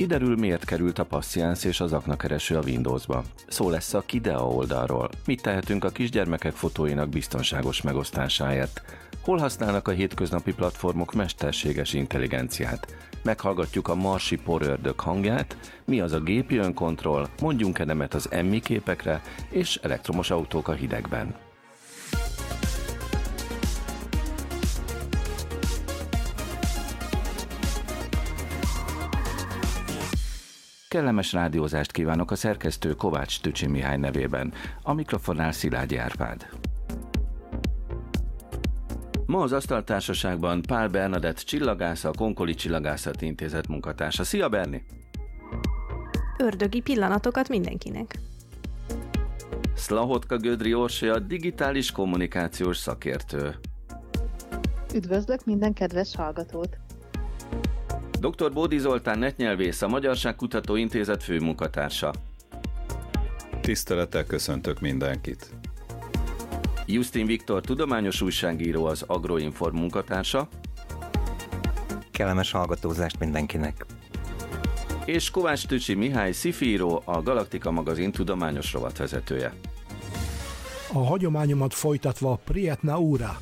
Kiderül, miért került a passziánsz és az aknakereső a Windowsba. Szó lesz a Kidea oldalról. Mit tehetünk a kisgyermekek fotóinak biztonságos megosztásáért? Hol használnak a hétköznapi platformok mesterséges intelligenciát? Meghallgatjuk a marsi porördök hangját, mi az a gépi önkontroll, mondjunk-e nemet az emmi képekre, és elektromos autók a hidegben. Kellemes rádiózást kívánok a szerkesztő Kovács Tücsi Mihály nevében, a mikrofonnál Szilágyi Árpád. Ma az Asztaltársaságban Pál Bernadett csillagász, a Konkoli Csillagászati Intézet munkatársa. Szia Berni! Ördögi pillanatokat mindenkinek! Szlahotka Gödri Orsi a digitális kommunikációs szakértő. Üdvözlök minden kedves hallgatót! Dr. Bódi Zoltán netnyelvész, a Magyarságkutató Intézet főmunkatársa. Tisztelettel köszöntök mindenkit! Justin Viktor, tudományos újságíró, az Agroinform munkatársa. Kellemes hallgatózást mindenkinek! És Kovács Tücsi Mihály, szifíró, a Galaktika magazin tudományos rovatvezetője. A hagyományomat folytatva Prietna úra!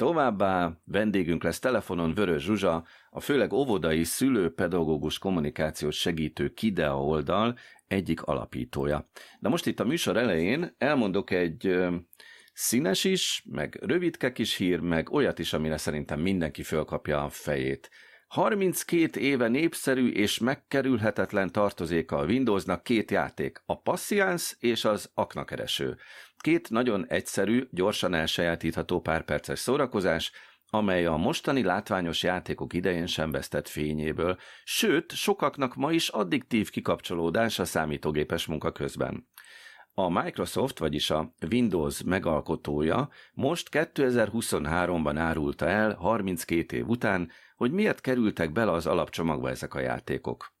Továbbá vendégünk lesz telefonon Vörös Zsuzsa, a főleg óvodai szülő-pedagógus kommunikációs segítő Kidea oldal egyik alapítója. De most itt a műsor elején elmondok egy színes is, meg rövidke kis hír, meg olyat is, amire szerintem mindenki fölkapja a fejét. 32 éve népszerű és megkerülhetetlen tartozéka a Windowsnak két játék, a Passions és az Aknakereső. Két nagyon egyszerű, gyorsan elsajátítható párperces szórakozás, amely a mostani látványos játékok idején sem vesztett fényéből, sőt, sokaknak ma is addiktív kikapcsolódás a számítógépes munka közben. A Microsoft, vagyis a Windows megalkotója most 2023-ban árulta el, 32 év után, hogy miért kerültek bele az alapcsomagba ezek a játékok.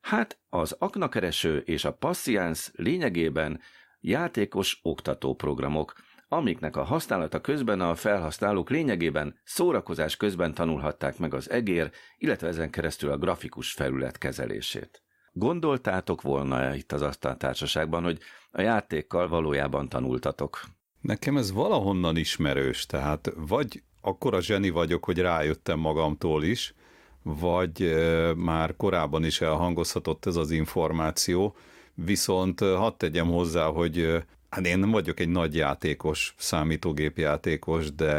Hát az aknakereső és a Passions lényegében játékos oktatóprogramok, amiknek a használata közben a felhasználók lényegében szórakozás közben tanulhatták meg az egér, illetve ezen keresztül a grafikus felület kezelését. Gondoltátok volna itt az asztaltársaságban, hogy a játékkal valójában tanultatok? Nekem ez valahonnan ismerős, tehát vagy akkora zseni vagyok, hogy rájöttem magamtól is, vagy már korábban is elhangozhatott ez az információ, viszont hadd tegyem hozzá, hogy Hát én nem vagyok egy nagy játékos, számítógépjátékos, de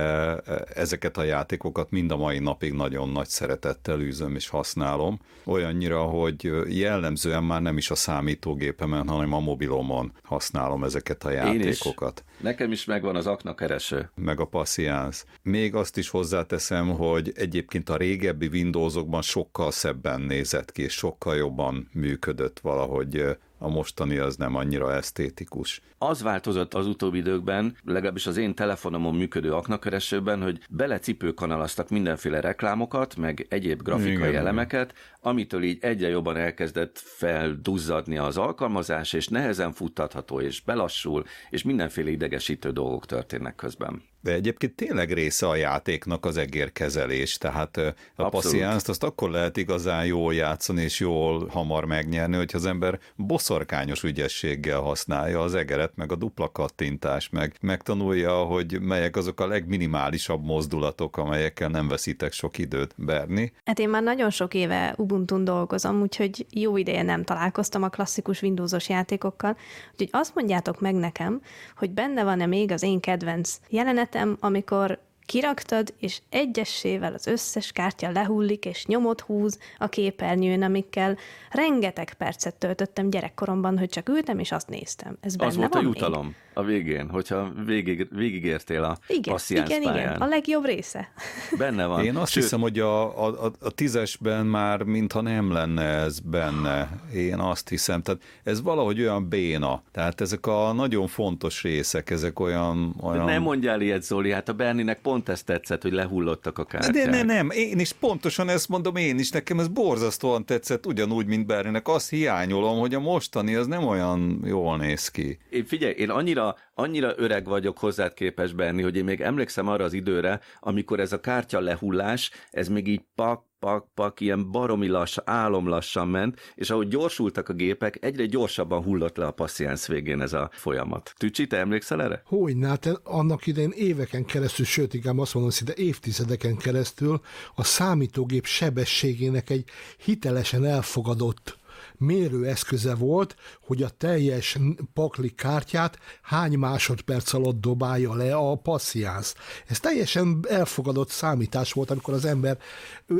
ezeket a játékokat mind a mai napig nagyon nagy szeretettel űzöm és használom. Olyannyira, hogy jellemzően már nem is a számítógépemen, hanem a mobilomon használom ezeket a játékokat. Én is. Nekem is megvan az aknakereső. Meg a passziánsz. Még azt is hozzáteszem, hogy egyébként a régebbi Windowsokban sokkal szebben nézett ki, és sokkal jobban működött valahogy a mostani az nem annyira esztétikus. Az változott az utóbbi időkben, legalábbis az én telefonomon működő aknakeresőben, hogy belecipőkanalaztak mindenféle reklámokat, meg egyéb grafikai Igen, elemeket, amitől így egyre jobban elkezdett felduzzadni az alkalmazás, és nehezen futtatható, és belassul, és mindenféle idegesítő dolgok történnek közben. De egyébként tényleg része a játéknak az egérkezelés, tehát a passziánzt azt akkor lehet igazán jól játszani és jól hamar megnyerni, hogyha az ember boszorkányos ügyességgel használja az egeret, meg a dupla kattintás, meg megtanulja, hogy melyek azok a legminimálisabb mozdulatok, amelyekkel nem veszítek sok időt berni. Hát én már nagyon sok éve Ubuntu-n dolgozom, úgyhogy jó ideje nem találkoztam a klasszikus Windowsos játékokkal, úgyhogy azt mondjátok meg nekem, hogy benne van-e még az én kedvenc jelenet, szeretem, amikor kiraktad, és egyessével az összes kártya lehullik, és nyomot húz a képernyőn, amikkel rengeteg percet töltöttem gyerekkoromban, hogy csak ültem, és azt néztem. Ez benne az volt van a jutalom még? a végén, hogyha végig, végigértél a igen, igen, pályán. igen, a legjobb része. Benne van. Én azt Sőt, hiszem, hogy a, a, a tízesben már mintha nem lenne ez benne. Én azt hiszem. Tehát ez valahogy olyan béna. Tehát ezek a nagyon fontos részek, ezek olyan... olyan... Nem mondjál ilyet, Zoli, hát a Berninek pont pont ezt tetszett, hogy lehullottak a kártyák. De nem, nem, én is pontosan ezt mondom én is, nekem ez borzasztóan tetszett, ugyanúgy, mint Berninek. Azt hiányolom, hogy a mostani az nem olyan jól néz ki. Én figyelj, én annyira, annyira öreg vagyok hozzád képes Berni, hogy én még emlékszem arra az időre, amikor ez a kártya lehullás, ez még így pak, pak, pak, ilyen baromi lassan, álomlassan ment, és ahogy gyorsultak a gépek, egyre gyorsabban hullott le a passziánsz végén ez a folyamat. Tücsi, te emlékszel erre? Hogy, hát annak idején éveken keresztül, sőt, inkább azt mondom, szinte évtizedeken keresztül a számítógép sebességének egy hitelesen elfogadott mérőeszköze volt, hogy a teljes pakli kártyát hány másodperc alatt dobálja le a passziánsz. Ez teljesen elfogadott számítás volt, amikor az ember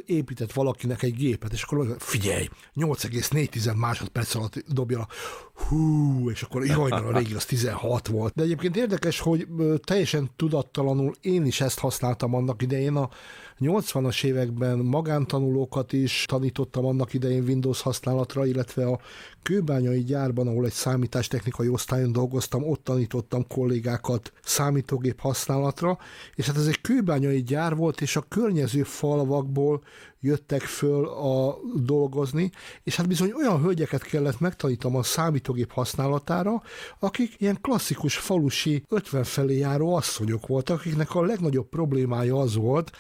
épített valakinek egy gépet, és akkor figyelj, 8,4 másodperc alatt dobja a hú, és akkor jaj, a régi az 16 volt. De egyébként érdekes, hogy teljesen tudattalanul én is ezt használtam annak idején a 80-as években magántanulókat is tanítottam annak idején Windows használatra, illetve a kőbányai gyárban, ahol egy számítástechnikai osztályon dolgoztam, ott tanítottam kollégákat számítógép használatra, és hát ez egy kőbányai gyár volt, és a környező falvakból jöttek föl a dolgozni, és hát bizony olyan hölgyeket kellett megtanítom a számítógép használatára, akik ilyen klasszikus falusi 50 felé járó asszonyok voltak, akiknek a legnagyobb problémája az volt,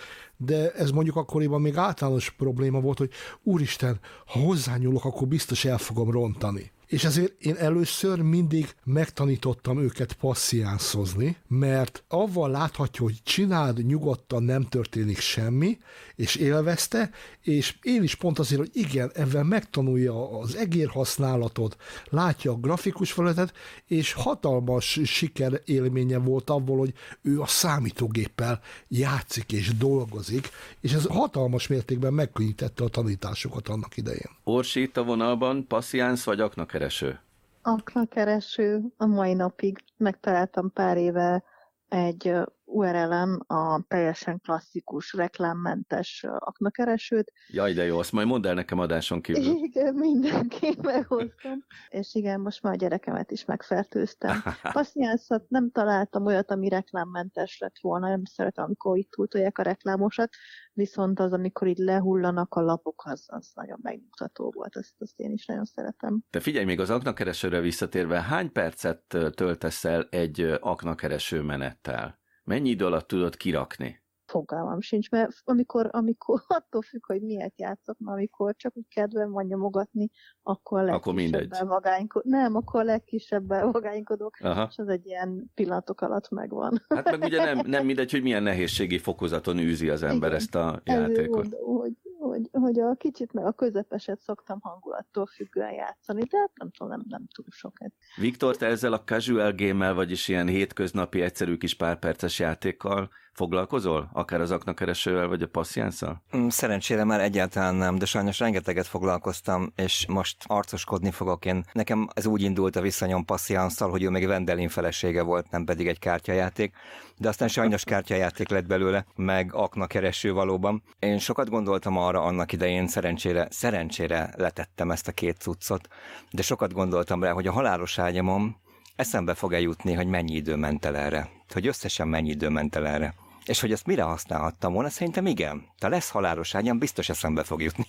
de ez mondjuk akkoriban még általános probléma volt, hogy úristen, ha hozzányúlok, akkor biztos el fogom rontani és ezért én először mindig megtanítottam őket passziánszozni, mert avval láthatja, hogy csináld nyugodtan, nem történik semmi, és élvezte, és én is pont azért, hogy igen, ebben megtanulja az egér használatot, látja a grafikus felületet, és hatalmas siker élménye volt abból, hogy ő a számítógéppel játszik és dolgozik, és ez hatalmas mértékben megkönnyítette a tanításokat annak idején. Orsi itt a vonalban, passziánsz vagy aknakereső? Aknakereső a mai napig. Megtaláltam pár éve egy URL-en a teljesen klasszikus, reklámmentes aknakeresőt. Jaj, de jó, azt majd mondd el nekem adáson kívül. Igen, mindenki meghoztam. És igen, most már a gyerekemet is megfertőztem. Passziánszat nem találtam olyat, ami reklámmentes lett volna, nem szeretem, amikor itt túltolják a reklámosat, viszont az, amikor így lehullanak a lapok, az, az nagyon megnyugtató volt, azt, azt én is nagyon szeretem. Te figyelj, még az aknakeresőre visszatérve, hány percet töltesz el egy aknakereső menettel? Mennyi idő alatt tudod kirakni? Fogalmam sincs, mert amikor, amikor attól függ, hogy miért játszok, mert amikor csak úgy kedvem van nyomogatni, akkor mindegy. vagánykodok. Nem, akkor legkisebben vagánykodok, Aha. és az egy ilyen pillanatok alatt megvan. Hát meg ugye nem, nem mindegy, hogy milyen nehézségi fokozaton űzi az ember Igen. ezt a játékot. Mondom, hogy hogy, hogy a kicsit meg a közepeset szoktam hangulattól függően játszani, de hát nem tudom, nem, nem túl sokat. Viktor, te ezzel a casual game vagyis ilyen hétköznapi egyszerű kis párperces játékkal Foglalkozol? Akár az aknakeresővel, vagy a passziánszal? Mm, szerencsére már egyáltalán nem, de sajnos rengeteget foglalkoztam, és most arcoskodni fogok én. Nekem ez úgy indult a viszonyom passziánszal, hogy ő még Vendelin felesége volt, nem pedig egy kártyajáték, de aztán sajnos kártyajáték lett belőle, meg aknakereső valóban. Én sokat gondoltam arra annak idején, szerencsére, szerencsére letettem ezt a két cuccot, de sokat gondoltam rá, hogy a halálos ágyamon eszembe fog eljutni, hogy mennyi idő ment el erre. Hogy összesen mennyi idő ment el erre. És hogy ezt mire használhattam volna? Szerintem igen. Ha lesz halálos ágyam, biztos eszembe fog jutni.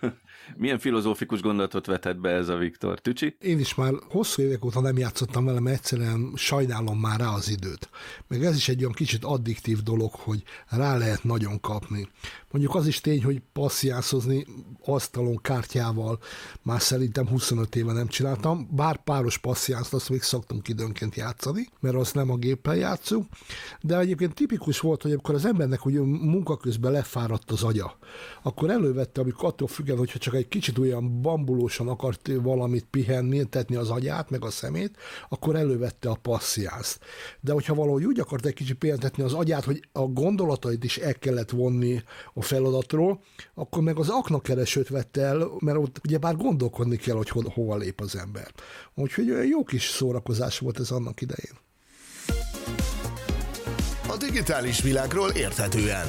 Milyen filozófikus gondolatot vetett be ez a Viktor? Tücsi? Én is már hosszú évek óta nem játszottam vele, mert egyszerűen sajnálom már rá az időt. Meg ez is egy olyan kicsit addiktív dolog, hogy rá lehet nagyon kapni. Mondjuk az is tény, hogy passziászozni asztalon kártyával már szerintem 25 éve nem csináltam, bár páros passziászt azt még szoktunk időnként játszani, mert azt nem a géppel játszunk, de egyébként tipikus volt, hogy amikor az embernek ugye munka közben lefáradt az agya, akkor elővette, amikor attól függően, hogyha csak egy kicsit olyan bambulósan akart valamit pihenni, tetni az agyát, meg a szemét, akkor elővette a passziászt. De hogyha valahogy úgy akart egy kicsit pihentetni az agyát, hogy a gondolatait is el kellett vonni a feladatról, akkor meg az aknakeresőt vette el, mert ott ugye bár gondolkodni kell, hogy ho- hova lép az ember. Úgyhogy jó kis szórakozás volt ez annak idején. A digitális világról érthetően.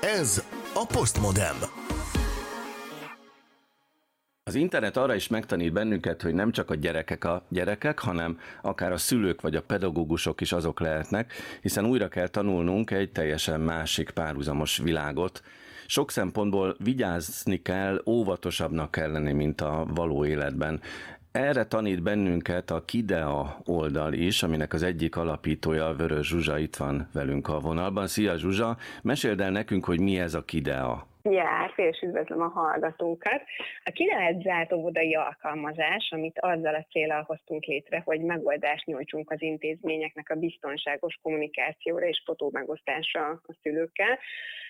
Ez a Postmodem. Az internet arra is megtanít bennünket, hogy nem csak a gyerekek a gyerekek, hanem akár a szülők vagy a pedagógusok is azok lehetnek, hiszen újra kell tanulnunk egy teljesen másik párhuzamos világot. Sok szempontból vigyázni kell, óvatosabbnak kell lenni, mint a való életben. Erre tanít bennünket a Kidea oldal is, aminek az egyik alapítója, Vörös Zsuzsa itt van velünk a vonalban. Szia Zsuzsa, meséld el nekünk, hogy mi ez a Kidea. Jár, és üdvözlöm a hallgatókat. A kinevet zárt óvodai alkalmazás, amit azzal a célral hoztunk létre, hogy megoldást nyújtsunk az intézményeknek a biztonságos kommunikációra és fotómegosztásra a szülőkkel,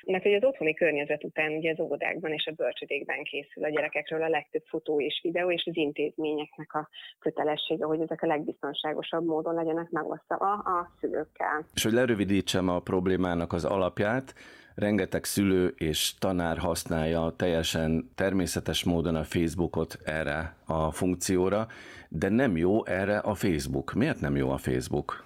mert hogy az otthoni környezet után ugye az óvodákban és a bölcsödékben készül a gyerekekről a legtöbb fotó és videó, és az intézményeknek a kötelessége, hogy ezek a legbiztonságosabb módon legyenek megosztva a szülőkkel. És hogy lerövidítsem a problémának az alapját, rengeteg szülő és tanár használja teljesen természetes módon a Facebookot erre a funkcióra, de nem jó erre a Facebook. Miért nem jó a Facebook?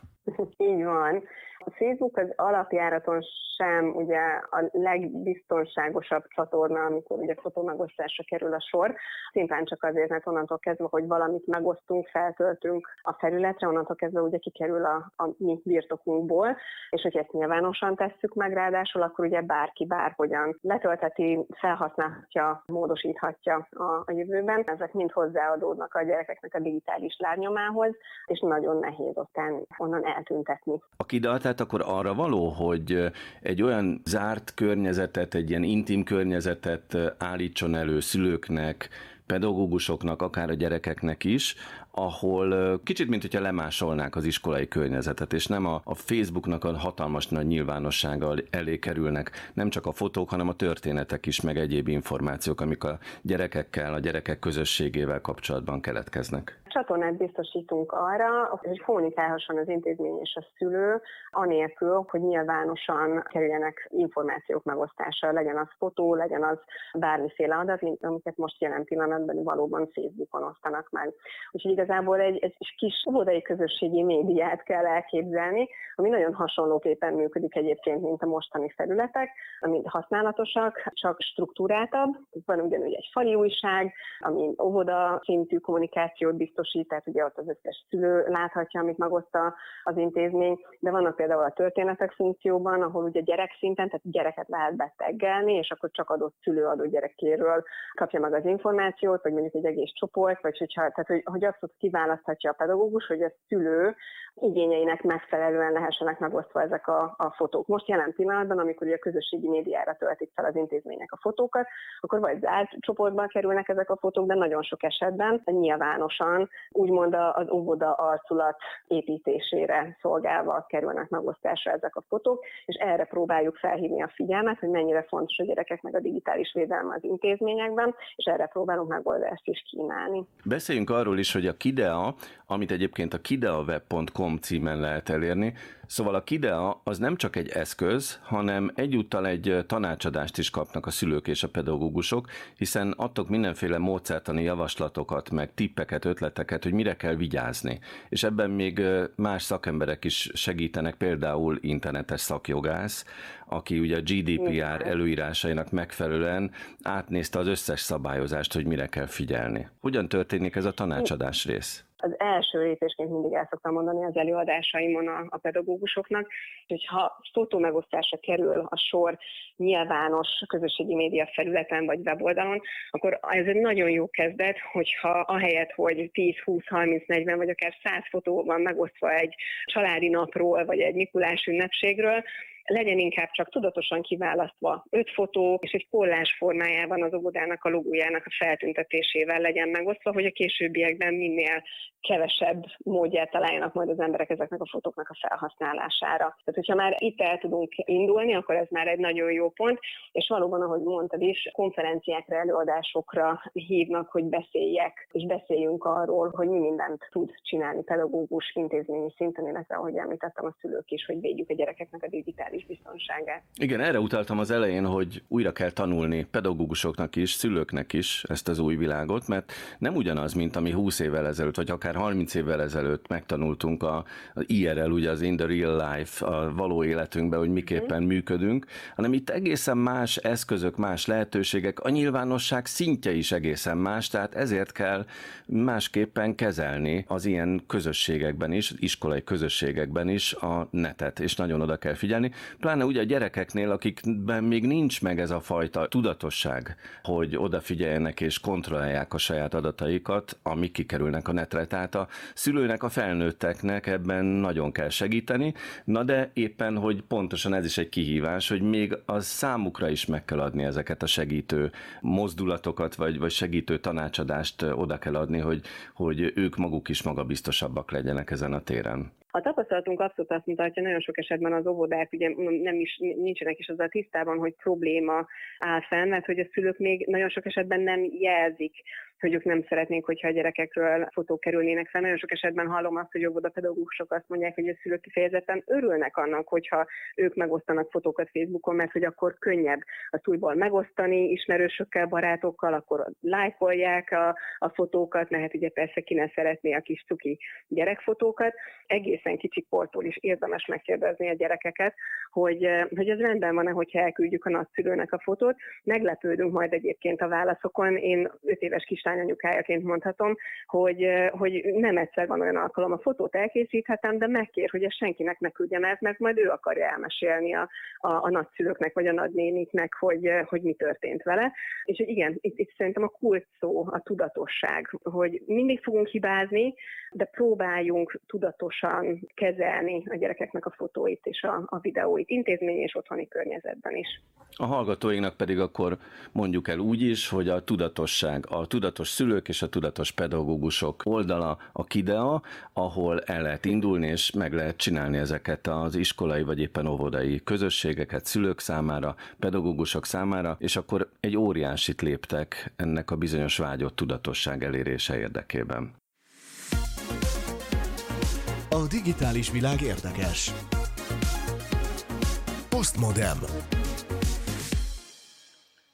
Így van. A Facebook az alapjáraton sem ugye a legbiztonságosabb csatorna, amikor ugye fotómegosztásra kerül a sor. Szintén csak azért, mert onnantól kezdve, hogy valamit megosztunk, feltöltünk a felületre, onnantól kezdve ugye kikerül a, a mi birtokunkból, és hogy ezt nyilvánosan tesszük meg ráadásul, akkor ugye bárki bárhogyan letölteti, felhasználhatja, módosíthatja a, a jövőben. Ezek mind hozzáadódnak a gyerekeknek a digitális lárnyomához, és nagyon nehéz aztán onnan eltüntetni. A kidal tehát akkor arra való, hogy egy olyan zárt környezetet, egy ilyen intim környezetet állítson elő szülőknek, pedagógusoknak, akár a gyerekeknek is, ahol kicsit, mint hogyha lemásolnák az iskolai környezetet, és nem a, a Facebooknak a hatalmas nagy nyilvánossággal elé kerülnek nem csak a fotók, hanem a történetek is, meg egyéb információk, amik a gyerekekkel, a gyerekek közösségével kapcsolatban keletkeznek. Csatornát biztosítunk arra, hogy kommunikálhasson az intézmény és a szülő, anélkül, hogy nyilvánosan kerüljenek információk megosztása, legyen az fotó, legyen az bármiféle adat, amiket most jelen pillanatban valóban Facebookon osztanak meg. Úgyhogy igazából egy, egy kis óvodai közösségi médiát kell elképzelni, ami nagyon hasonlóképpen működik egyébként, mint a mostani felületek, ami használatosak, csak struktúráltabb. Van ugyanúgy egy fali újság, ami óvoda szintű kommunikációt biztosít, tehát ugye ott az összes szülő láthatja, amit megoszta az intézmény, de vannak például a történetek funkcióban, ahol ugye gyerek szinten, tehát gyereket lehet beteggelni, és akkor csak adott szülő adott gyerekéről kapja meg az információt, vagy mondjuk egy egész csoport, vagy hogyha, tehát hogy, hogy azt kiválaszthatja a pedagógus, hogy a szülő igényeinek megfelelően lehessenek megosztva ezek a, a fotók. Most jelen pillanatban, amikor ugye a közösségi médiára töltik fel az intézmények a fotókat, akkor vagy zárt csoportban kerülnek ezek a fotók, de nagyon sok esetben nyilvánosan, úgymond az óvoda arculat építésére szolgálva kerülnek megosztásra ezek a fotók, és erre próbáljuk felhívni a figyelmet, hogy mennyire fontos a gyerekeknek a digitális védelme az intézményekben, és erre próbálunk megoldást is kínálni. Beszéljünk arról is, hogy a KIDEA, amit egyébként a kideaweb.com címen lehet elérni, Szóval a KIDEA az nem csak egy eszköz, hanem egyúttal egy tanácsadást is kapnak a szülők és a pedagógusok, hiszen adtok mindenféle módszertani javaslatokat, meg tippeket, ötleteket, hogy mire kell vigyázni. És ebben még más szakemberek is segítenek, például internetes szakjogász, aki ugye a GDPR előírásainak megfelelően átnézte az összes szabályozást, hogy mire kell figyelni. Hogyan történik ez a tanácsadás rész? Az első lépésként mindig el szoktam mondani az előadásaimon a, a pedagógusoknak, hogy ha fotó megosztásra kerül a sor nyilvános közösségi média felületen vagy weboldalon, akkor ez egy nagyon jó kezdet, hogyha ahelyett, hogy 10, 20, 30, 40 vagy akár 100 fotó van megosztva egy családi napról vagy egy Mikulás ünnepségről, legyen inkább csak tudatosan kiválasztva öt fotó, és egy kollás formájában az óvodának a logójának a feltüntetésével legyen megosztva, hogy a későbbiekben minél kevesebb módját találjanak majd az emberek ezeknek a fotóknak a felhasználására. Tehát, hogyha már itt el tudunk indulni, akkor ez már egy nagyon jó pont, és valóban, ahogy mondtad is, konferenciákra, előadásokra hívnak, hogy beszéljek, és beszéljünk arról, hogy mi mindent tud csinálni pedagógus intézményi szinten, illetve, ahogy említettem, a szülők is, hogy védjük a gyerekeknek a digitális biztonságát. Igen, erre utaltam az elején, hogy újra kell tanulni pedagógusoknak is, szülőknek is ezt az új világot, mert nem ugyanaz, mint ami 20 évvel ezelőtt, vagy akár akár 30 évvel ezelőtt megtanultunk a, a IRL, ugye az in the real life, a való életünkben, hogy miképpen mm. működünk, hanem itt egészen más eszközök, más lehetőségek, a nyilvánosság szintje is egészen más, tehát ezért kell másképpen kezelni az ilyen közösségekben is, iskolai közösségekben is a netet, és nagyon oda kell figyelni. Pláne ugye a gyerekeknél, akikben még nincs meg ez a fajta tudatosság, hogy odafigyeljenek és kontrollálják a saját adataikat, amik kikerülnek a netre. Tehát a szülőnek, a felnőtteknek ebben nagyon kell segíteni, na de éppen, hogy pontosan ez is egy kihívás, hogy még az számukra is meg kell adni ezeket a segítő mozdulatokat, vagy, vagy segítő tanácsadást oda kell adni, hogy, hogy ők maguk is magabiztosabbak legyenek ezen a téren. A tapasztalatunk abszolút azt mutatja, nagyon sok esetben az óvodák ugye nem is nincsenek is azzal tisztában, hogy probléma áll fenn, mert hogy a szülők még nagyon sok esetben nem jelzik hogy ők nem szeretnénk, hogyha a gyerekekről fotók kerülnének fel. Nagyon sok esetben hallom azt, hogy pedagógusok azt mondják, hogy a szülők kifejezetten örülnek annak, hogyha ők megosztanak fotókat Facebookon, mert hogy akkor könnyebb a túlból megosztani ismerősökkel, barátokkal, akkor lájkolják a, a fotókat, mert hát ugye persze ki ne szeretné a kis cuki gyerekfotókat. Egészen kicsi kortól is érdemes megkérdezni a gyerekeket, hogy, hogy ez rendben van-e, hogyha elküldjük a nagyszülőnek a fotót. Meglepődünk majd egyébként a válaszokon. Én 5 éves kislány anyukájaként mondhatom, hogy, hogy nem egyszer van olyan alkalom, a fotót elkészíthetem, de megkér, hogy ezt senkinek ne küldjem el, mert majd ő akarja elmesélni a, a, a nagyszülőknek vagy a nagynéniknek, hogy, hogy mi történt vele. És hogy igen, itt, itt szerintem a kult szó a tudatosság, hogy mindig fogunk hibázni, de próbáljunk tudatosan kezelni a gyerekeknek a fotóit és a, a videóit intézmény és otthoni környezetben is. A hallgatóinknak pedig akkor mondjuk el úgy is, hogy a tudatosság, a tudatos szülők és a tudatos pedagógusok oldala a KIDEA, ahol el lehet indulni és meg lehet csinálni ezeket az iskolai vagy éppen óvodai közösségeket szülők számára, pedagógusok számára, és akkor egy óriásit léptek ennek a bizonyos vágyott tudatosság elérése érdekében. A digitális világ érdekes. Postmodem.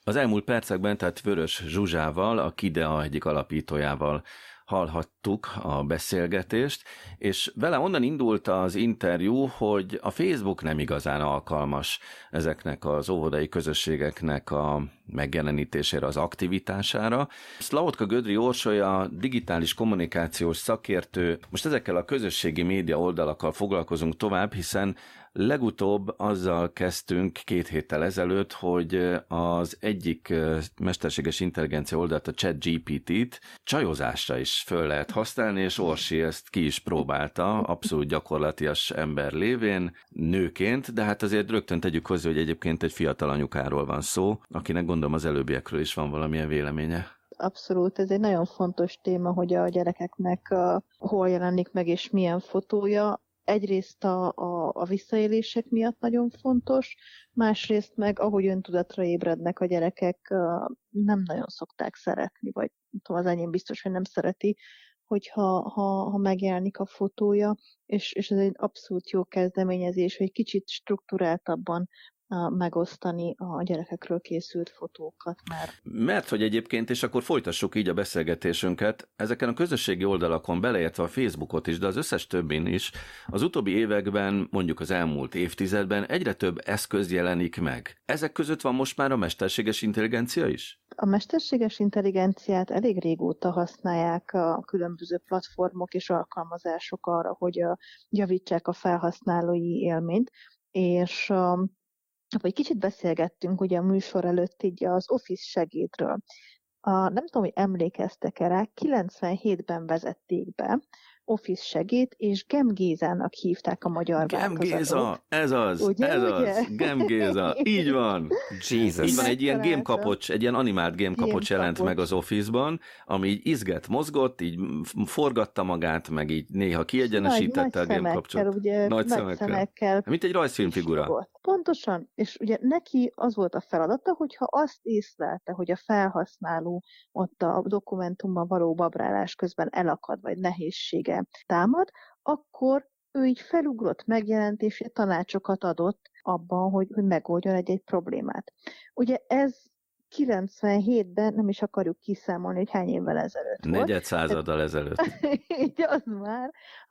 Az elmúlt percekben, tehát Vörös Zsuzsával, a KIDEA egyik alapítójával hallhattuk a beszélgetést, és vele onnan indult az interjú, hogy a Facebook nem igazán alkalmas ezeknek az óvodai közösségeknek a megjelenítésére, az aktivitására. Szlavotka Gödri Orsolya, digitális kommunikációs szakértő, most ezekkel a közösségi média oldalakkal foglalkozunk tovább, hiszen Legutóbb azzal kezdtünk két héttel ezelőtt, hogy az egyik mesterséges intelligencia oldalt, a chat GPT-t csajozásra is föl lehet használni, és Orsi ezt ki is próbálta, abszolút gyakorlatias ember lévén, nőként, de hát azért rögtön tegyük hozzá, hogy egyébként egy fiatal anyukáról van szó, akinek gondolom az előbbiekről is van valamilyen véleménye. Abszolút, ez egy nagyon fontos téma, hogy a gyerekeknek uh, hol jelenik meg és milyen fotója egyrészt a, a, a visszaélések miatt nagyon fontos, másrészt meg ahogy öntudatra ébrednek a gyerekek, nem nagyon szokták szeretni, vagy tudom, az enyém biztos, hogy nem szereti, hogyha ha, ha megjelenik a fotója, és, és ez egy abszolút jó kezdeményezés, hogy kicsit struktúráltabban megosztani a gyerekekről készült fotókat már. Mert hogy egyébként, és akkor folytassuk így a beszélgetésünket, ezeken a közösségi oldalakon beleértve a Facebookot is, de az összes többin is, az utóbbi években, mondjuk az elmúlt évtizedben egyre több eszköz jelenik meg. Ezek között van most már a mesterséges intelligencia is? A mesterséges intelligenciát elég régóta használják a különböző platformok és alkalmazások arra, hogy javítsák a felhasználói élményt, és vagy kicsit beszélgettünk ugye a műsor előtt így az Office segédről. A, nem tudom, hogy emlékeztek-e rá, 97-ben vezették be, Office segít, és Gem Gézának hívták a magyar Gem Géza, ez az, ugye, ez ugye? az, Gem Géza, így van. Jesus. Így van, egy ilyen game kapocs, egy ilyen animált game kapocs jelent kapocs. meg az Office-ban, ami így izget, mozgott, így forgatta magát, meg így néha kiegyenesítette nagy, a game kapocsot. Ugye, nagy, nagy szemekkel. szemekkel. Mint egy rajzfilmfigura. Pontosan, és ugye neki az volt a feladata, hogyha azt észlelte, hogy a felhasználó ott a dokumentumban való babrálás közben elakad, vagy nehézsége támad, akkor ő így felugrott megjelentési tanácsokat adott abban, hogy, hogy megoldjon egy-egy problémát. Ugye ez 97-ben nem is akarjuk kiszámolni, hogy hány évvel ezelőtt volt. Negyed századdal ezelőtt. Így az már,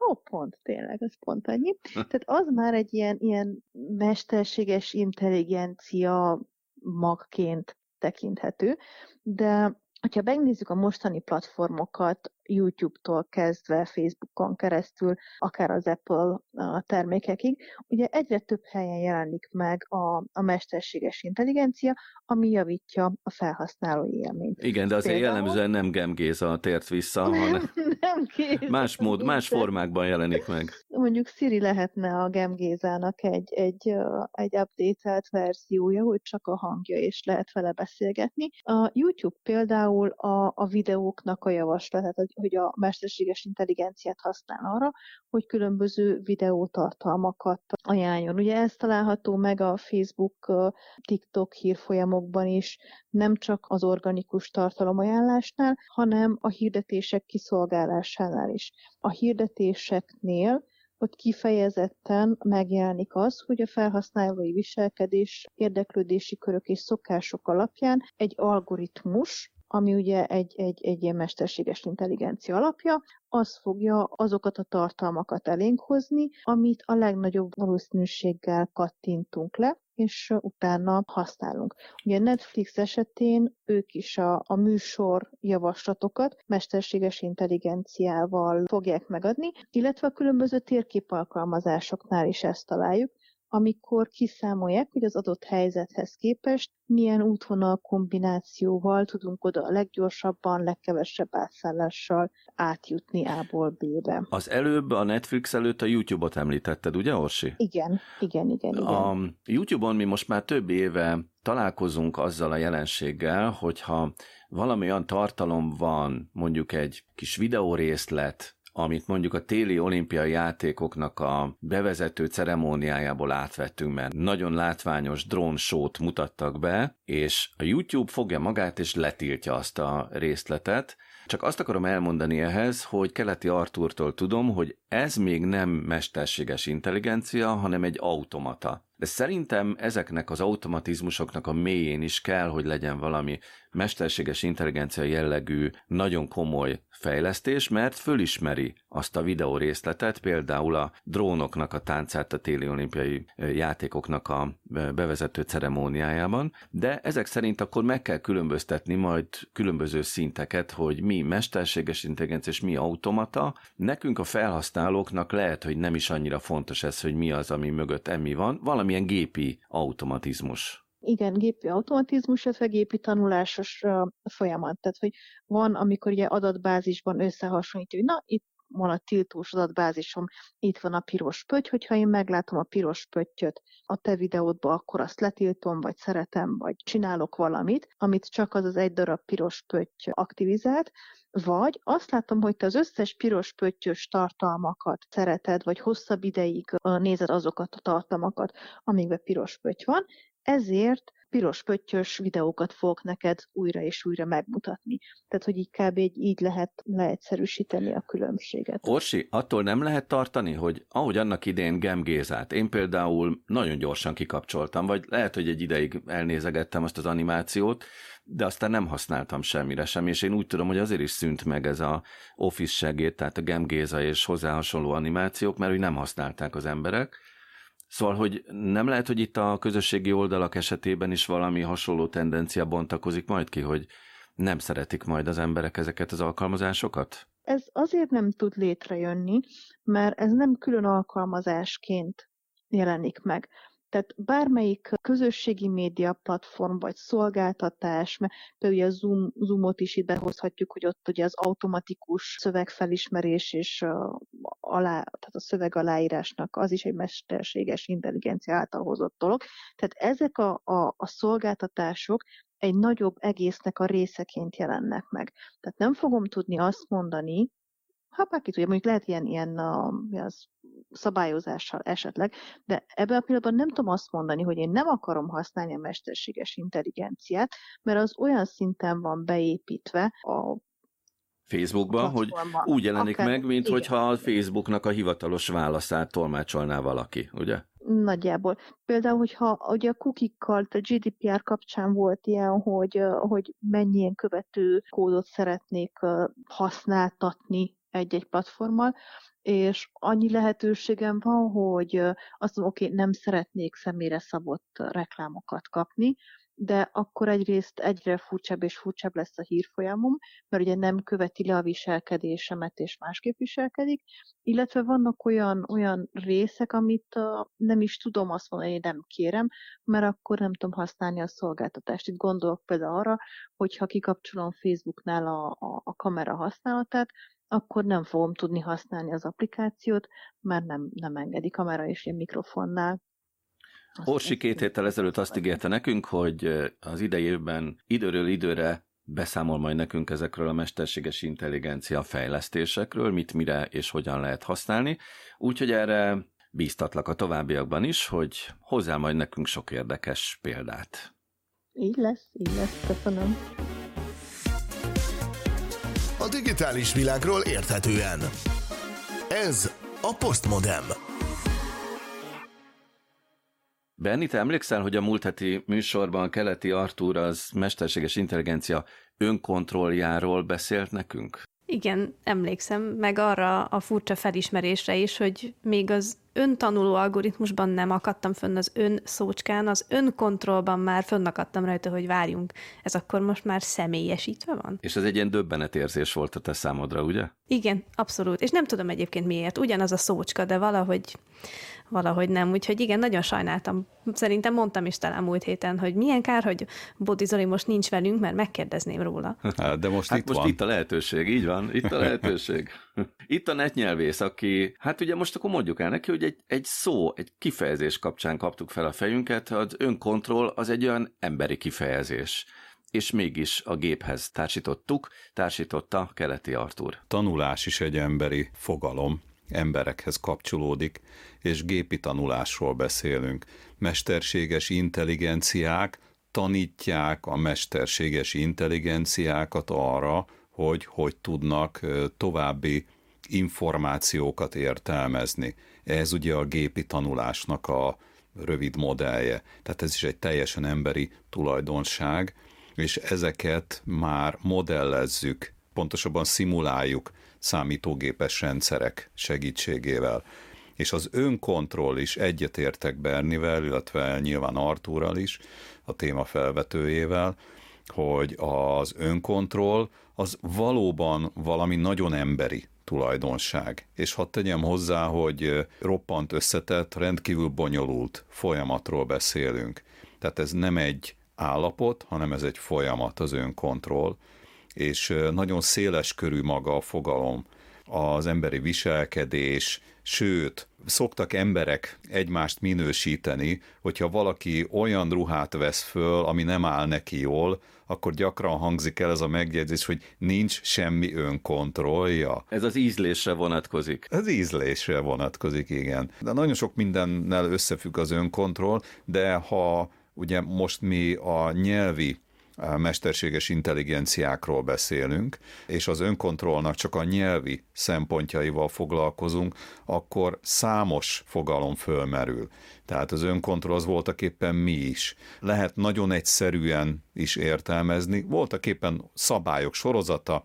ó, pont tényleg, ez pont annyi. Tehát az már egy ilyen, ilyen mesterséges intelligencia magként tekinthető, de ha megnézzük a mostani platformokat, YouTube-tól kezdve, Facebookon keresztül, akár az Apple termékekig, ugye egyre több helyen jelenik meg a, a mesterséges intelligencia, ami javítja a felhasználói élményt. Igen, de azért Például... jellemzően nem Gemgéza tért vissza, nem, hanem nem más mód, más formákban jelenik meg. Mondjuk Siri lehetne a Gemgézának egy, egy, egy updatelt verziója, hogy csak a hangja, és lehet vele beszélgetni. A YouTube például a, a videóknak a javaslat, tehát hogy a mesterséges intelligenciát használ arra, hogy különböző videótartalmakat ajánljon. Ugye ez található meg a Facebook, TikTok hírfolyamokban is, nem csak az organikus tartalomajánlásnál, hanem a hirdetések kiszolgálásánál is. A hirdetéseknél ott kifejezetten megjelenik az, hogy a felhasználói viselkedés, érdeklődési körök és szokások alapján egy algoritmus ami ugye egy, egy, egy ilyen mesterséges intelligencia alapja, az fogja azokat a tartalmakat elénk hozni, amit a legnagyobb valószínűséggel kattintunk le, és utána használunk. Ugye Netflix esetén ők is a, a műsor javaslatokat mesterséges intelligenciával fogják megadni, illetve a különböző térképalkalmazásoknál is ezt találjuk, amikor kiszámolják, hogy az adott helyzethez képest milyen útvonal kombinációval tudunk oda a leggyorsabban, legkevesebb átszállással átjutni A-ból B-be. Az előbb, a Netflix előtt a YouTube-ot említetted, ugye Orsi? Igen, igen, igen. igen. A YouTube-on mi most már több éve találkozunk azzal a jelenséggel, hogyha valami olyan tartalom van, mondjuk egy kis videórészlet, amit mondjuk a téli olimpiai játékoknak a bevezető ceremóniájából átvettünk, mert nagyon látványos drónsót mutattak be, és a YouTube fogja magát és letiltja azt a részletet, csak azt akarom elmondani ehhez, hogy Keleti Artúrtól tudom, hogy ez még nem mesterséges intelligencia, hanem egy automata. De szerintem ezeknek az automatizmusoknak a mélyén is kell, hogy legyen valami mesterséges intelligencia jellegű, nagyon komoly fejlesztés, mert fölismeri azt a videó részletet, például a drónoknak a táncát a téli olimpiai játékoknak a bevezető ceremóniájában, de ezek szerint akkor meg kell különböztetni majd különböző szinteket, hogy mi mesterséges intelligencia és mi automata. Nekünk a felhasználóknak lehet, hogy nem is annyira fontos ez, hogy mi az, ami mögött emi van, valamilyen gépi automatizmus. Igen, gépi automatizmus, illetve gépi tanulásos folyamat. Tehát, hogy van, amikor ugye adatbázisban összehasonlítja, hogy na, itt van a tiltós adatbázisom, itt van a piros pötty, hogyha én meglátom a piros pöttyöt a te videódba, akkor azt letiltom, vagy szeretem, vagy csinálok valamit, amit csak az az egy darab piros pötty aktivizált, vagy azt látom, hogy te az összes piros pöttyös tartalmakat szereted, vagy hosszabb ideig nézed azokat a tartalmakat, amikben piros pötty van, ezért piros pöttyös videókat fogok neked újra és újra megmutatni. Tehát, hogy így kb. így lehet leegyszerűsíteni a különbséget. Orsi, attól nem lehet tartani, hogy ahogy annak idén Gemgézát, én például nagyon gyorsan kikapcsoltam, vagy lehet, hogy egy ideig elnézegettem azt az animációt, de aztán nem használtam semmire sem, és én úgy tudom, hogy azért is szűnt meg ez a Office segéd, tehát a Gemgéza és hozzá hasonló animációk, mert hogy nem használták az emberek, Szóval, hogy nem lehet, hogy itt a közösségi oldalak esetében is valami hasonló tendencia bontakozik majd ki, hogy nem szeretik majd az emberek ezeket az alkalmazásokat? Ez azért nem tud létrejönni, mert ez nem külön alkalmazásként jelenik meg. Tehát bármelyik közösségi média platform vagy szolgáltatás, mert például a Zoom, Zoomot is itt behozhatjuk, hogy ott ugye az automatikus szövegfelismerés és alá, tehát a szöveg aláírásnak az is egy mesterséges intelligencia által hozott dolog. Tehát ezek a, a, a szolgáltatások egy nagyobb egésznek a részeként jelennek meg. Tehát nem fogom tudni azt mondani, ha bárki tudja, mondjuk lehet ilyen, ilyen a, az szabályozással esetleg, de ebben a pillanatban nem tudom azt mondani, hogy én nem akarom használni a mesterséges intelligenciát, mert az olyan szinten van beépítve a Facebookban, hogy úgy jelenik Akár, meg, mint igen. hogyha a Facebooknak a hivatalos válaszát tolmácsolná valaki, ugye? Nagyjából. Például, hogyha ugye a kukikkal, a GDPR kapcsán volt ilyen, hogy, hogy mennyien követő kódot szeretnék használtatni egy-egy platformmal, és annyi lehetőségem van, hogy azt mondom, oké, okay, nem szeretnék személyre szabott reklámokat kapni, de akkor egyrészt egyre furcsább és furcsább lesz a hírfolyamom, mert ugye nem követi le a viselkedésemet, és másképp viselkedik, illetve vannak olyan, olyan részek, amit uh, nem is tudom azt mondani, hogy nem kérem, mert akkor nem tudom használni a szolgáltatást. Itt gondolok például arra, hogyha kikapcsolom Facebooknál a, a, a kamera használatát, akkor nem fogom tudni használni az applikációt, mert nem, nem engedi kamera és ilyen mikrofonnál. Orsi két héttel ezelőtt azt ígérte nekünk, hogy az idei évben időről időre beszámol majd nekünk ezekről a mesterséges intelligencia fejlesztésekről, mit, mire és hogyan lehet használni. Úgyhogy erre bíztatlak a továbbiakban is, hogy hozzá majd nekünk sok érdekes példát. Így lesz, így lesz, köszönöm. A digitális világról érthetően. Ez a Postmodem. Benni, te emlékszel, hogy a múlt heti műsorban Keleti Artúr az mesterséges intelligencia önkontrolljáról beszélt nekünk? Igen, emlékszem, meg arra a furcsa felismerésre is, hogy még az öntanuló algoritmusban nem akadtam fönn az ön szócskán, az önkontrollban már fönnakadtam rajta, hogy várjunk. Ez akkor most már személyesítve van? És ez egy ilyen döbbenetérzés volt a te számodra, ugye? Igen, abszolút. És nem tudom egyébként miért. Ugyanaz a szócska, de valahogy valahogy nem. Úgyhogy igen, nagyon sajnáltam. Szerintem mondtam is talán múlt héten, hogy milyen kár, hogy Bodi Zoli most nincs velünk, mert megkérdezném róla. Hát, de most hát itt most van. itt a lehetőség, így van, itt a lehetőség. Itt a netnyelvész, aki, hát ugye most akkor mondjuk el neki, hogy egy, egy szó, egy kifejezés kapcsán kaptuk fel a fejünket, az önkontroll az egy olyan emberi kifejezés és mégis a géphez társítottuk, társította Keleti Artúr. Tanulás is egy emberi fogalom, emberekhez kapcsolódik, és gépi tanulásról beszélünk. Mesterséges intelligenciák tanítják a mesterséges intelligenciákat arra, hogy hogy tudnak további információkat értelmezni. Ez ugye a gépi tanulásnak a rövid modellje. Tehát ez is egy teljesen emberi tulajdonság, és ezeket már modellezzük, pontosabban szimuláljuk számítógépes rendszerek segítségével. És az önkontroll is egyetértek Bernivel, illetve nyilván Artúrral is, a téma felvetőjével, hogy az önkontroll az valóban valami nagyon emberi tulajdonság. És hadd tegyem hozzá, hogy roppant összetett, rendkívül bonyolult folyamatról beszélünk. Tehát ez nem egy állapot, hanem ez egy folyamat, az önkontroll, és nagyon széles körű maga a fogalom, az emberi viselkedés, sőt, szoktak emberek egymást minősíteni, hogyha valaki olyan ruhát vesz föl, ami nem áll neki jól, akkor gyakran hangzik el ez a megjegyzés, hogy nincs semmi önkontrollja. Ez az ízlésre vonatkozik. Ez ízlésre vonatkozik, igen. De nagyon sok mindennel összefügg az önkontroll, de ha ugye most mi a nyelvi mesterséges intelligenciákról beszélünk, és az önkontrollnak csak a nyelvi szempontjaival foglalkozunk, akkor számos fogalom fölmerül. Tehát az önkontroll az voltak éppen mi is. Lehet nagyon egyszerűen is értelmezni, voltak éppen szabályok sorozata,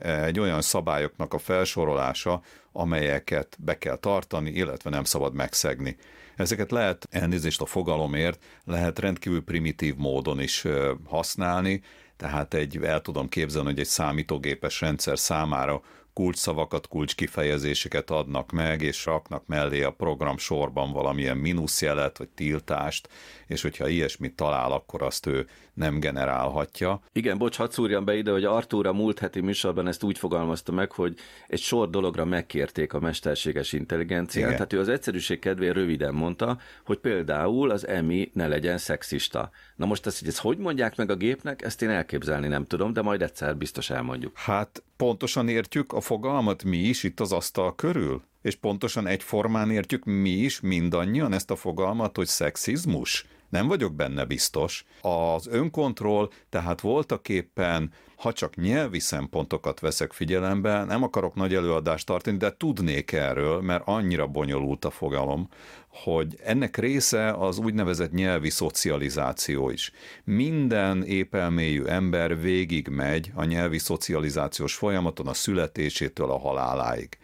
egy olyan szabályoknak a felsorolása, amelyeket be kell tartani, illetve nem szabad megszegni. Ezeket lehet, elnézést a fogalomért, lehet rendkívül primitív módon is használni, tehát egy, el tudom képzelni, hogy egy számítógépes rendszer számára kulcsszavakat, kulcskifejezéseket adnak meg, és raknak mellé a program sorban valamilyen mínuszjelet, vagy tiltást, és hogyha ilyesmit talál, akkor azt ő nem generálhatja. Igen, bocs, hadd szúrjam be ide, hogy Artur a múlt heti műsorban ezt úgy fogalmazta meg, hogy egy sor dologra megkérték a mesterséges intelligenciát. Igen. Tehát ő az egyszerűség kedvéért röviden mondta, hogy például az EMI ne legyen szexista. Na most ezt, hogy ezt hogy mondják meg a gépnek, ezt én elképzelni nem tudom, de majd egyszer biztos elmondjuk. Hát pontosan értjük a fogalmat mi is itt az asztal körül? És pontosan egyformán értjük mi is mindannyian ezt a fogalmat, hogy szexizmus? Nem vagyok benne biztos. Az önkontroll tehát voltak éppen ha csak nyelvi szempontokat veszek figyelembe, nem akarok nagy előadást tartani, de tudnék erről, mert annyira bonyolult a fogalom, hogy ennek része az úgynevezett nyelvi szocializáció is. Minden épelmélyű ember végig megy a nyelvi szocializációs folyamaton a születésétől a haláláig.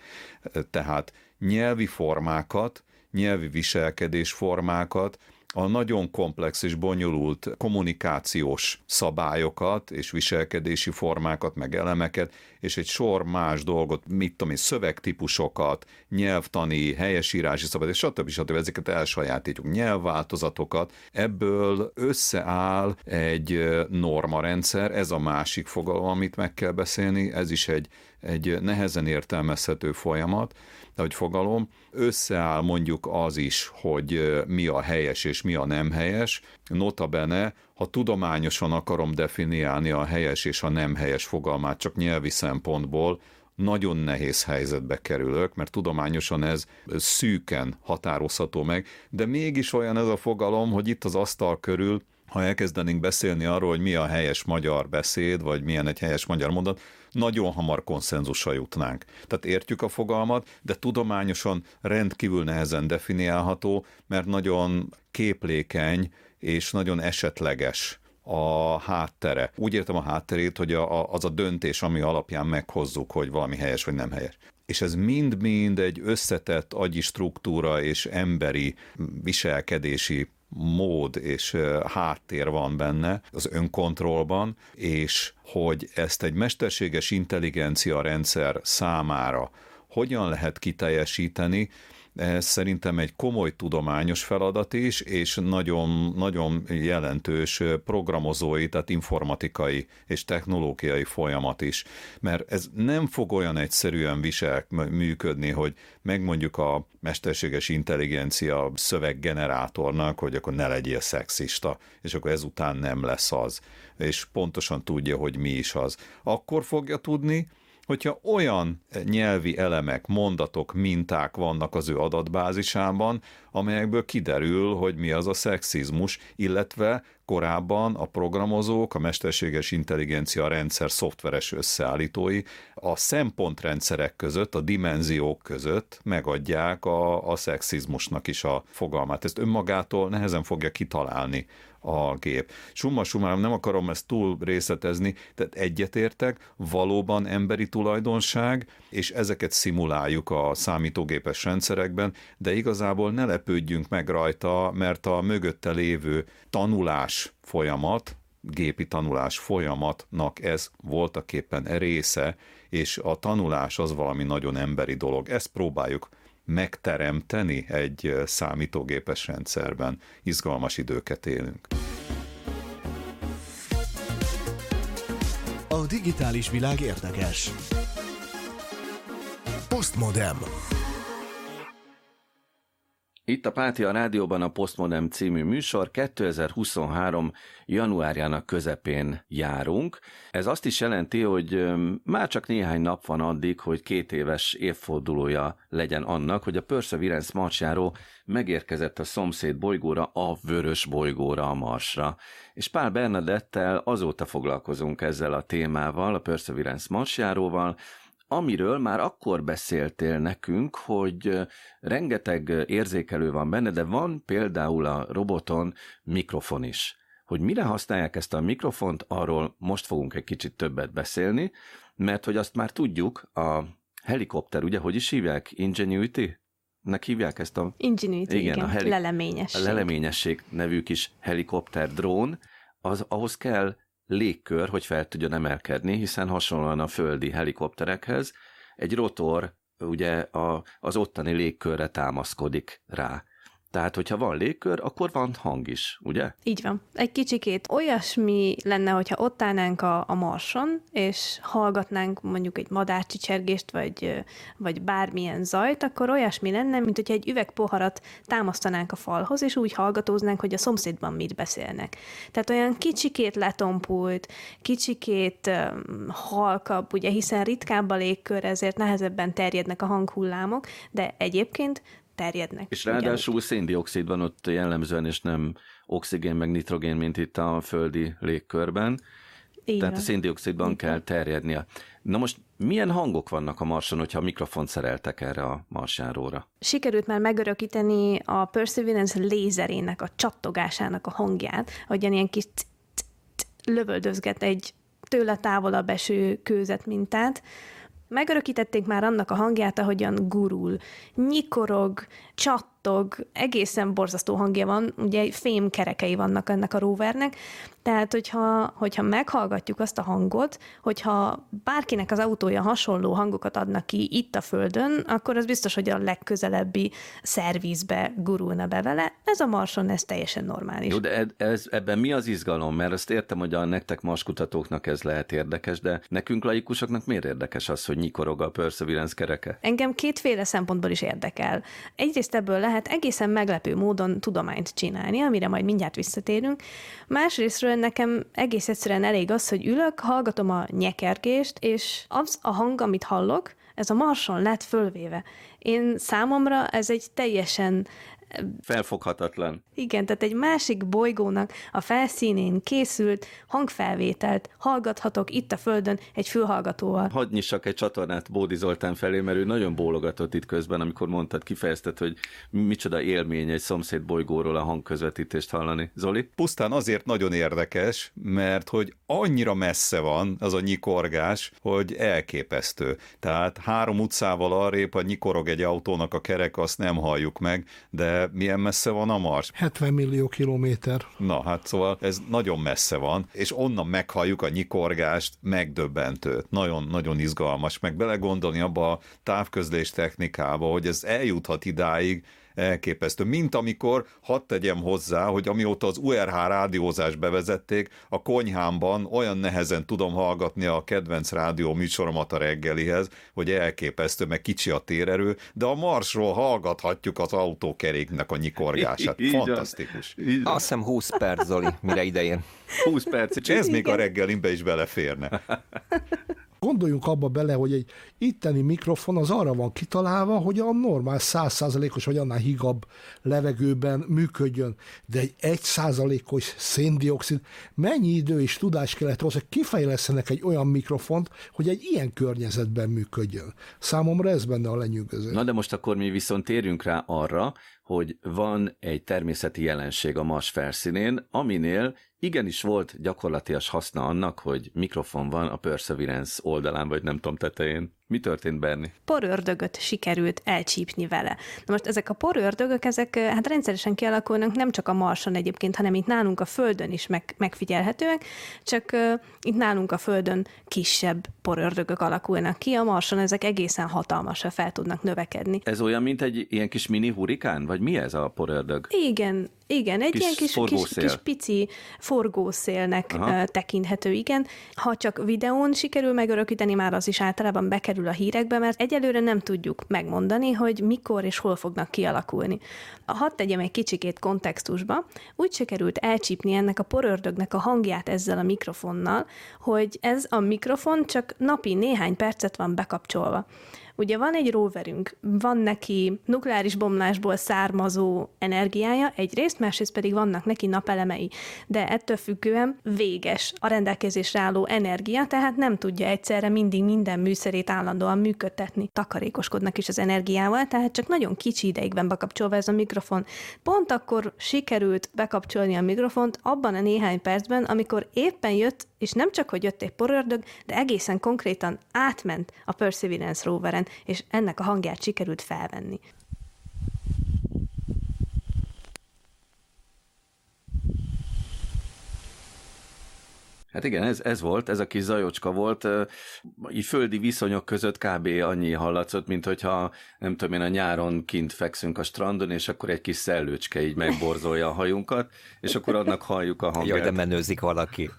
Tehát nyelvi formákat, nyelvi viselkedés formákat, a nagyon komplex és bonyolult kommunikációs szabályokat és viselkedési formákat, meg elemeket, és egy sor más dolgot, mit tudom én, szövegtípusokat, nyelvtani, helyesírási szabály, és stb. stb. ezeket elsajátítjuk, nyelvváltozatokat, ebből összeáll egy normarendszer, ez a másik fogalom, amit meg kell beszélni, ez is egy, egy nehezen értelmezhető folyamat, vagy fogalom, összeáll mondjuk az is, hogy mi a helyes és mi a nem helyes. Notabene, ha tudományosan akarom definiálni a helyes és a nem helyes fogalmát csak nyelvi szempontból, nagyon nehéz helyzetbe kerülök, mert tudományosan ez szűken határozható meg, de mégis olyan ez a fogalom, hogy itt az asztal körül ha elkezdenénk beszélni arról, hogy mi a helyes magyar beszéd, vagy milyen egy helyes magyar mondat, nagyon hamar konszenzusra jutnánk. Tehát értjük a fogalmat, de tudományosan rendkívül nehezen definiálható, mert nagyon képlékeny és nagyon esetleges a háttere. Úgy értem a hátterét, hogy a, a, az a döntés, ami alapján meghozzuk, hogy valami helyes vagy nem helyes. És ez mind-mind egy összetett agyi struktúra és emberi viselkedési mód és háttér van benne az önkontrollban, és hogy ezt egy mesterséges intelligencia rendszer számára hogyan lehet kiteljesíteni, ez szerintem egy komoly tudományos feladat is, és nagyon, nagyon jelentős programozói, tehát informatikai és technológiai folyamat is. Mert ez nem fog olyan egyszerűen visel működni, hogy megmondjuk a mesterséges intelligencia szöveggenerátornak, hogy akkor ne legyél szexista, és akkor ezután nem lesz az, és pontosan tudja, hogy mi is az. Akkor fogja tudni, hogyha olyan nyelvi elemek, mondatok, minták vannak az ő adatbázisában, amelyekből kiderül, hogy mi az a szexizmus, illetve korábban a programozók, a mesterséges intelligencia rendszer szoftveres összeállítói a szempontrendszerek között, a dimenziók között megadják a, a szexizmusnak is a fogalmát. Ezt önmagától nehezen fogja kitalálni a gép. Summa summarum, nem akarom ezt túl részletezni, tehát egyetértek, valóban emberi tulajdonság, és ezeket szimuláljuk a számítógépes rendszerekben, de igazából ne lepődjünk meg rajta, mert a mögötte lévő tanulás folyamat, gépi tanulás folyamatnak ez voltaképpen része, és a tanulás az valami nagyon emberi dolog. Ezt próbáljuk megteremteni egy számítógépes rendszerben. Izgalmas időket élünk. A digitális világ érdekes. Postmodem. Itt a Pátia Rádióban a Postmodem című műsor 2023. januárjának közepén járunk. Ez azt is jelenti, hogy már csak néhány nap van addig, hogy két éves évfordulója legyen annak, hogy a Perseverance marsjáró megérkezett a szomszéd bolygóra, a vörös bolygóra, a Marsra. És Pál Bernadettel azóta foglalkozunk ezzel a témával, a Perseverance marsjáróval, amiről már akkor beszéltél nekünk, hogy rengeteg érzékelő van benne, de van például a roboton mikrofon is. Hogy mire használják ezt a mikrofont, arról most fogunk egy kicsit többet beszélni, mert hogy azt már tudjuk, a helikopter, ugye, hogy is hívják? Ingenuity? Nek hívják ezt a... Ingenuity, igen, igen. a heli... leleményesség. A leleményesség nevű kis helikopter drón, az, ahhoz kell légkör, hogy fel tudjon emelkedni, hiszen hasonlóan a földi helikopterekhez egy rotor ugye a, az ottani légkörre támaszkodik rá. Tehát, hogyha van légkör, akkor van hang is, ugye? Így van. Egy kicsikét olyasmi lenne, hogyha ott állnánk a, a marson, és hallgatnánk mondjuk egy madárcsicsergést, vagy, vagy bármilyen zajt, akkor olyasmi lenne, mint hogyha egy üvegpoharat támasztanánk a falhoz, és úgy hallgatóznánk, hogy a szomszédban mit beszélnek. Tehát olyan kicsikét letompult, kicsikét um, halkabb, ugye, hiszen ritkább a légkör, ezért nehezebben terjednek a hanghullámok, de egyébként terjednek. És ráadásul széndiokszid van ott jellemzően, és nem oxigén meg nitrogén, mint itt a földi légkörben. Így Tehát van. a széndiokszidban kell terjednie. Na most milyen hangok vannak a Marson, hogyha mikrofont szereltek erre a marsjáróra? Sikerült már megörökíteni a Perseverance lézerének, a csattogásának a hangját, ahogyan ilyen kis lövöldözget egy tőle távolabb eső kőzet mintát. Megörökítették már annak a hangját, ahogyan gurul, nyikorog, csattog, egészen borzasztó hangja van, ugye fém kerekei vannak ennek a rovernek, tehát hogyha, hogyha meghallgatjuk azt a hangot, hogyha bárkinek az autója hasonló hangokat adnak ki itt a Földön, akkor az biztos, hogy a legközelebbi szervizbe gurulna be vele. Ez a Marson, ez teljesen normális. Jó, de ez, ebben mi az izgalom? Mert azt értem, hogy a nektek marskutatóknak ez lehet érdekes, de nekünk laikusoknak miért érdekes az, hogy nyikorog a Perseverance kereke? Engem kétféle szempontból is érdekel. Egyrészt ebből lehet egészen meglepő módon tudományt csinálni, amire majd mindjárt visszatérünk. Másrésztről nekem egész egyszerűen elég az, hogy ülök, hallgatom a nyekergést, és az a hang, amit hallok, ez a marson lett fölvéve. Én számomra ez egy teljesen Felfoghatatlan. igen, tehát egy másik bolygónak a felszínén készült hangfelvételt hallgathatok itt a Földön egy fülhallgatóval. Hadd nyissak egy csatornát Bódi Zoltán felé, mert ő nagyon bólogatott itt közben, amikor mondtad, kifejezted, hogy micsoda élmény egy szomszéd bolygóról a hangközvetítést hallani. Zoli? Pusztán azért nagyon érdekes, mert hogy annyira messze van az a nyikorgás, hogy elképesztő. Tehát három utcával arrébb, ha nyikorog egy autónak a kerek, azt nem halljuk meg, de milyen messze van a Mars? 70 millió kilométer. Na, hát szóval ez nagyon messze van, és onnan meghalljuk a nyikorgást, megdöbbentő. Nagyon-nagyon izgalmas, meg belegondolni abba a távközlés technikába, hogy ez eljuthat idáig, elképesztő. Mint amikor, hadd tegyem hozzá, hogy amióta az URH rádiózást bevezették, a konyhámban olyan nehezen tudom hallgatni a kedvenc rádió műsoromat a reggelihez, hogy elképesztő, meg kicsi a térerő, de a Marsról hallgathatjuk az autókeréknek a nyikorgását. Fantasztikus. Azt hiszem 20 perc, Zoli, mire ideér. 20 perc. És ez még a reggelimbe is beleférne. Gondoljunk abba bele, hogy egy itteni mikrofon az arra van kitalálva, hogy a normál százszázalékos vagy annál higabb levegőben működjön, de egy egy százalékos széndiokszid, mennyi idő és tudás kellett hozzá, hogy kifejlesztenek egy olyan mikrofont, hogy egy ilyen környezetben működjön. Számomra ez benne a lenyűgöző. Na de most akkor mi viszont térjünk rá arra, hogy van egy természeti jelenség a Mars felszínén, aminél igenis volt gyakorlatias haszna annak, hogy mikrofon van a Perseverance oldalán, vagy nem tudom tetején. Mi történt, Berni? porördögöt sikerült elcsípni vele. Na most ezek a porördögök, ezek hát rendszeresen kialakulnak nem csak a Marson egyébként, hanem itt nálunk a Földön is meg, megfigyelhetőek, csak uh, itt nálunk a Földön kisebb porördögök alakulnak ki, a Marson ezek egészen hatalmasra fel tudnak növekedni. Ez olyan, mint egy ilyen kis mini hurikán? Vagy mi ez a porördög? Igen, igen, egy Kis ilyen kis, kis, forgószél. kis pici forgószélnek Aha. tekinthető, igen. Ha csak videón sikerül megörökíteni, már az is általában bekerül a hírekbe, mert egyelőre nem tudjuk megmondani, hogy mikor és hol fognak kialakulni. Hadd tegyem egy kicsikét kontextusba. Úgy sikerült elcsípni ennek a porördögnek a hangját ezzel a mikrofonnal, hogy ez a mikrofon csak napi néhány percet van bekapcsolva. Ugye van egy roverünk, van neki nukleáris bomlásból származó energiája egyrészt, másrészt pedig vannak neki napelemei, de ettől függően véges a rendelkezésre álló energia, tehát nem tudja egyszerre mindig minden műszerét állandóan működtetni. Takarékoskodnak is az energiával, tehát csak nagyon kicsi ideig van bekapcsolva ez a mikrofon. Pont akkor sikerült bekapcsolni a mikrofont abban a néhány percben, amikor éppen jött, és nem csak, hogy jött egy porördög, de egészen konkrétan átment a Perseverance roveren, és ennek a hangját sikerült felvenni. Hát igen, ez, ez volt, ez a kis zajocska volt. Így földi viszonyok között kb. annyi hallatszott, mint hogyha nem tudom én, a nyáron kint fekszünk a strandon, és akkor egy kis szellőcske így megborzolja a hajunkat, és akkor annak halljuk a hangját. Jaj, de menőzik valaki.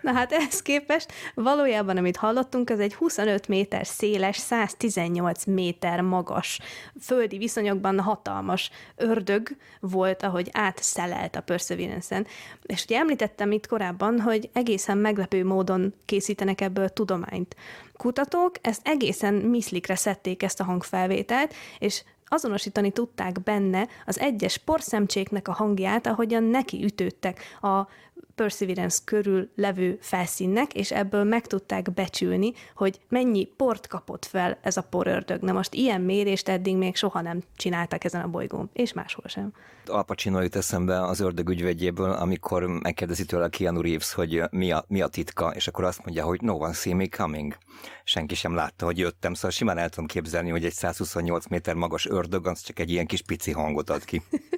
Na hát ehhez képest valójában, amit hallottunk, az egy 25 méter széles, 118 méter magas, földi viszonyokban hatalmas ördög volt, ahogy átszelelt a Perseverance-en. És ugye említettem itt korábban, hogy egészen meglepő módon készítenek ebből tudományt. Kutatók ezt egészen miszlikre szedték ezt a hangfelvételt, és azonosítani tudták benne az egyes porszemcséknek a hangját, ahogyan neki ütődtek a Perseverance körül levő felszínnek, és ebből meg tudták becsülni, hogy mennyi port kapott fel ez a porördög. Na most ilyen mérést eddig még soha nem csináltak ezen a bolygón, és máshol sem. Al Pacino jut eszembe az ördög ügyvédjéből, amikor megkérdezi tőle Keanu Reeves, hogy mi a, mi a titka, és akkor azt mondja, hogy no one see me coming. Senki sem látta, hogy jöttem, szóval simán el tudom képzelni, hogy egy 128 méter magas ördög, az csak egy ilyen kis pici hangot ad ki.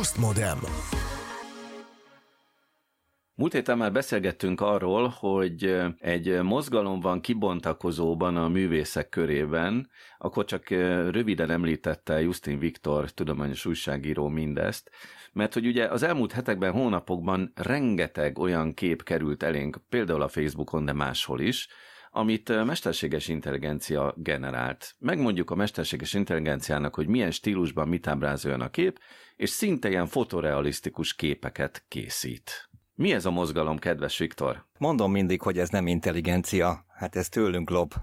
Postmodem. Múlt héten már beszélgettünk arról, hogy egy mozgalom van kibontakozóban a művészek körében, akkor csak röviden említette Justin Viktor, tudományos újságíró mindezt, mert hogy ugye az elmúlt hetekben, hónapokban rengeteg olyan kép került elénk, például a Facebookon, de máshol is, amit mesterséges intelligencia generált. Megmondjuk a mesterséges intelligenciának, hogy milyen stílusban mit ábrázoljon a kép, és szinte ilyen fotorealisztikus képeket készít. Mi ez a mozgalom, kedves Viktor? Mondom mindig, hogy ez nem intelligencia, hát ez tőlünk lop.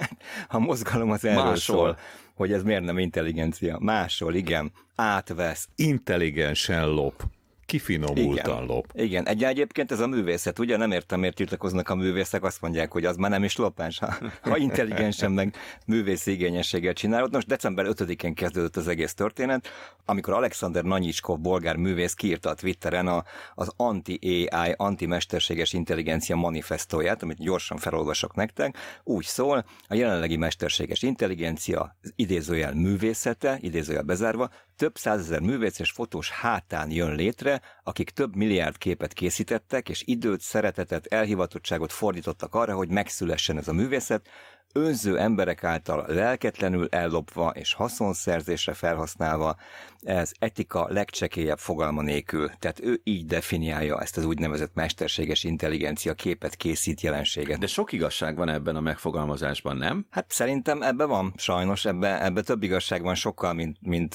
a mozgalom az erről Máshol. szól, hogy ez miért nem intelligencia. Máshol, igen, átvesz. Intelligensen lop kifinomultan Igen. lop. Igen, egy egyébként ez a művészet, ugye nem értem, miért tiltakoznak a művészek, azt mondják, hogy az már nem is lopás, ha, ha intelligensen meg művész igényességgel csinálod. Most december 5-én kezdődött az egész történet, amikor Alexander Nanyicskov, bolgár művész kiírta a Twitteren a, az anti-AI, anti-mesterséges intelligencia manifestóját, amit gyorsan felolvasok nektek. Úgy szól, a jelenlegi mesterséges intelligencia idézőjel művészete, idézőjel bezárva, több százezer művész és fotós hátán jön létre, akik több milliárd képet készítettek, és időt, szeretetet, elhivatottságot fordítottak arra, hogy megszülessen ez a művészet, önző emberek által lelketlenül ellopva és haszonszerzésre felhasználva, ez etika legcsekélyebb fogalma nélkül. Tehát ő így definiálja ezt az úgynevezett mesterséges intelligencia képet készít jelenséget. De sok igazság van ebben a megfogalmazásban, nem? Hát szerintem ebbe van, sajnos, ebbe, ebbe több igazság van sokkal, mint, mint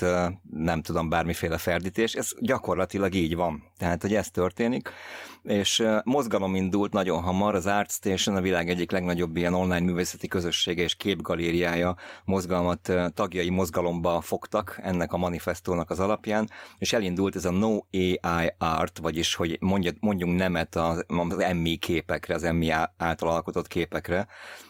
nem tudom, bármiféle ferdítés. Ez gyakorlatilag így van. Tehát, hogy ez történik és mozgalom indult nagyon hamar, az ArtStation a világ egyik legnagyobb ilyen online művészeti közössége és képgalériája mozgalmat tagjai mozgalomba fogtak ennek a manifestónak az alapján, és elindult ez a No AI Art, vagyis hogy mondjunk nemet az, az MI képekre, az MI által alkotott képekre,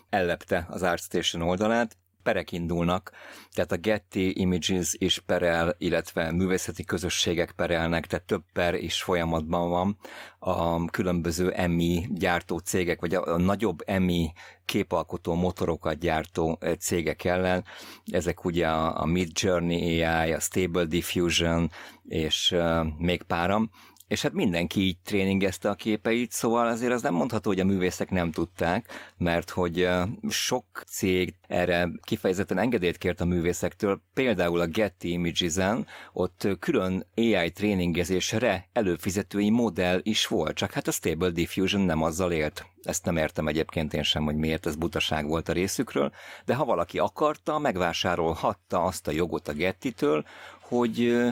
ellepte az ArtStation oldalát, perek indulnak, tehát a Getty Images is perel, illetve művészeti közösségek perelnek, tehát több per is folyamatban van. A különböző EMI gyártó cégek, vagy a, nagyobb EMI képalkotó motorokat gyártó eh, cégek ellen. Ezek ugye a, a Mid Journey AI, a Stable Diffusion, és uh, még páram és hát mindenki így tréningezte a képeit, szóval azért az nem mondható, hogy a művészek nem tudták, mert hogy sok cég erre kifejezetten engedélyt kért a művészektől, például a Getty Images-en, ott külön AI tréningezésre előfizetői modell is volt, csak hát a Stable Diffusion nem azzal élt. Ezt nem értem egyébként én sem, hogy miért ez butaság volt a részükről, de ha valaki akarta, megvásárolhatta azt a jogot a Getty-től, hogy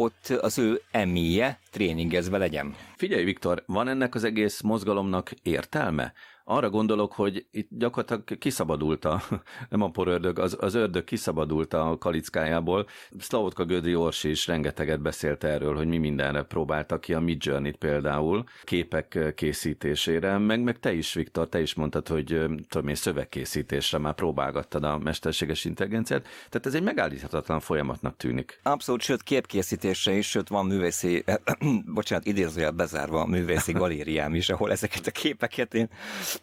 ott az ő emíje tréningezve legyen. Figyelj, Viktor, van ennek az egész mozgalomnak értelme? Arra gondolok, hogy itt gyakorlatilag kiszabadult a, nem a porördög, az, az ördög kiszabadult a kalickájából. Szlavotka Gödri Orsi is rengeteget beszélt erről, hogy mi mindenre próbáltak ki a Mid journey például, képek készítésére, meg, meg te is, Viktor, te is mondtad, hogy tudom én, szövegkészítésre már próbálgattad a mesterséges intelligenciát, tehát ez egy megállíthatatlan folyamatnak tűnik. Abszolút, sőt képkészítésre is, sőt van művészi, bocsánat, idézőjel bezárva a művészi galériám is, ahol ezeket a képeket én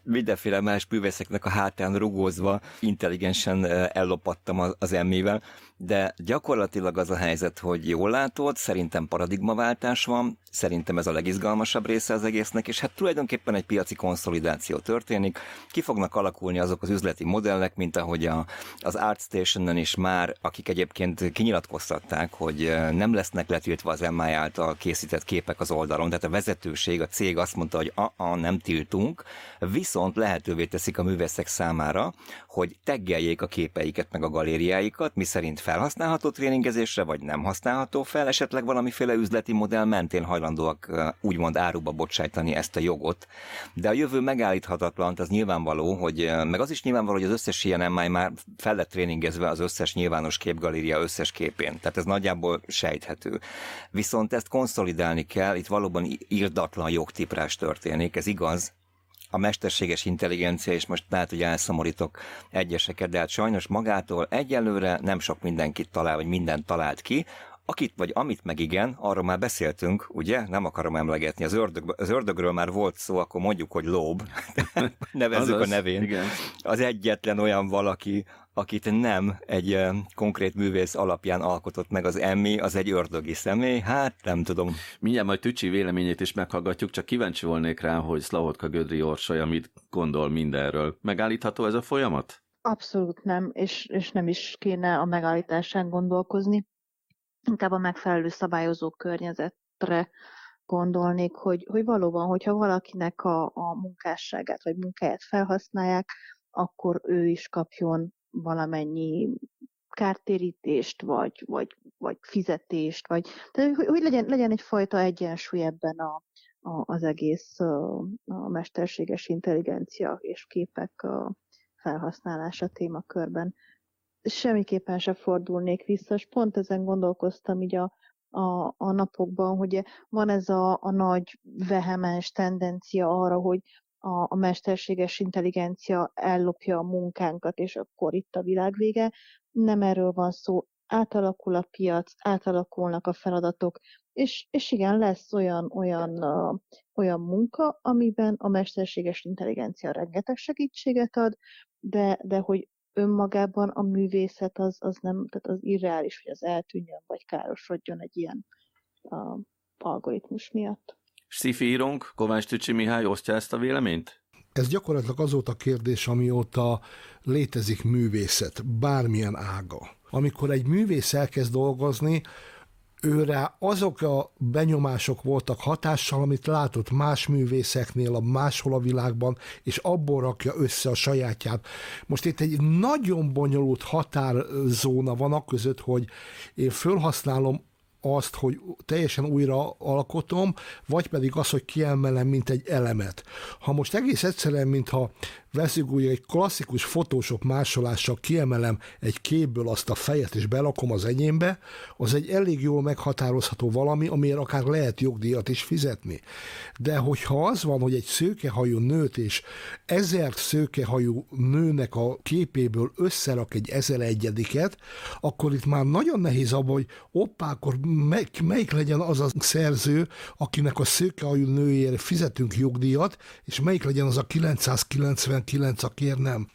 mindenféle más művészeknek a hátán rugózva intelligensen ellopattam az emmével, de gyakorlatilag az a helyzet, hogy jól látod, szerintem paradigmaváltás van, szerintem ez a legizgalmasabb része az egésznek, és hát tulajdonképpen egy piaci konszolidáció történik, ki fognak alakulni azok az üzleti modellek, mint ahogy a, az ArtStation-en is már, akik egyébként kinyilatkoztatták, hogy nem lesznek letiltva az MI által készített képek az oldalon, tehát a vezetőség, a cég azt mondta, hogy a, a nem tiltunk, viszont lehetővé teszik a művészek számára, hogy teggeljék a képeiket meg a galériáikat, mi szerint felhasználható tréningezésre, vagy nem használható fel, esetleg valamiféle üzleti modell mentén hajlandóak úgymond áruba bocsájtani ezt a jogot. De a jövő megállíthatatlan, az nyilvánvaló, hogy meg az is nyilvánvaló, hogy az összes ilyen már fel lett tréningezve az összes nyilvános képgaléria összes képén. Tehát ez nagyjából sejthető. Viszont ezt konszolidálni kell, itt valóban írdatlan jogtiprás történik, ez igaz, a mesterséges intelligencia, és most lehet, hogy elszomorítok egyeseket, de hát sajnos magától egyelőre nem sok mindenkit talál, vagy mindent talált ki, Akit vagy amit meg igen, arról már beszéltünk, ugye? Nem akarom emlegetni. Az, ördög, az ördögről már volt szó, akkor mondjuk, hogy lób. Nevezzük Azaz, a nevén. Igen. Az egyetlen olyan valaki, akit nem egy konkrét művész alapján alkotott meg az Emmy, az egy ördögi személy, hát nem tudom. Mindjárt majd Tücsi véleményét is meghallgatjuk, csak kíváncsi volnék rá, hogy Szlahotka Gödri Orsolya mit gondol mindenről. Megállítható ez a folyamat? Abszolút nem, és, és nem is kéne a megállításán gondolkozni. Inkább a megfelelő szabályozó környezetre gondolnék, hogy, hogy valóban, hogyha valakinek a, a munkásságát vagy munkáját felhasználják, akkor ő is kapjon valamennyi kártérítést, vagy, vagy, vagy fizetést, vagy tehát, hogy, hogy legyen, legyen egyfajta egyensúly ebben a, a, az egész a, a mesterséges intelligencia és képek a felhasználása témakörben. Semmiképpen se fordulnék vissza, és pont ezen gondolkoztam így a, a, a napokban, hogy van ez a, a nagy vehemens tendencia arra, hogy a, a mesterséges intelligencia ellopja a munkánkat, és akkor itt a világ vége. Nem erről van szó, átalakul a piac, átalakulnak a feladatok, és, és igen, lesz olyan, olyan, olyan munka, amiben a mesterséges intelligencia rengeteg segítséget ad, de, de hogy önmagában a művészet az, az nem, tehát az irreális, hogy az eltűnjön, vagy károsodjon egy ilyen uh, algoritmus miatt. Szifi írónk, Kovács Tücsi Mihály osztja ezt a véleményt? Ez gyakorlatilag azóta kérdés, amióta létezik művészet, bármilyen ága. Amikor egy művész elkezd dolgozni, őre azok a benyomások voltak hatással, amit látott más művészeknél, a máshol a világban, és abból rakja össze a sajátját. Most itt egy nagyon bonyolult határzóna van a között, hogy én fölhasználom azt, hogy teljesen újra alkotom, vagy pedig az, hogy kiemelem, mint egy elemet. Ha most egész egyszerűen, mintha veszük úgy egy klasszikus fotósok másolással kiemelem egy képből azt a fejet és belakom az enyémbe, az egy elég jól meghatározható valami, amiért akár lehet jogdíjat is fizetni. De hogyha az van, hogy egy szőkehajú nőt és ezer szőkehajú nőnek a képéből összerak egy ezer egyediket, akkor itt már nagyon nehéz abban, hogy oppá, akkor melyik, melyik legyen az a szerző, akinek a szőkehajú nőjére fizetünk jogdíjat, és melyik legyen az a 990 19, akiért nem.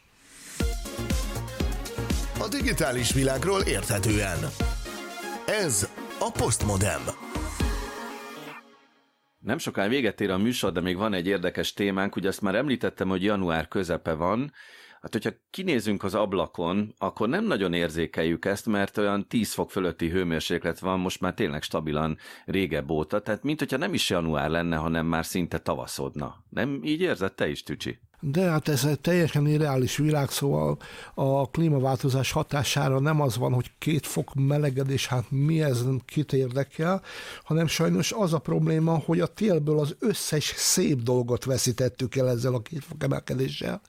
A digitális világról érthetően. Ez a Postmodem. Nem sokáig véget ér a műsor, de még van egy érdekes témánk, ugye azt már említettem, hogy január közepe van, Hát, hogyha kinézünk az ablakon, akkor nem nagyon érzékeljük ezt, mert olyan 10 fok fölötti hőmérséklet van most már tényleg stabilan régebb óta, tehát mint hogyha nem is január lenne, hanem már szinte tavaszodna. Nem így érzed te is, Tücsi? De hát ez egy teljesen irreális világ, szóval a klímaváltozás hatására nem az van, hogy két fok melegedés, hát mi ez, kit érdekel, hanem sajnos az a probléma, hogy a télből az összes szép dolgot veszítettük el ezzel a két fok emelkedéssel,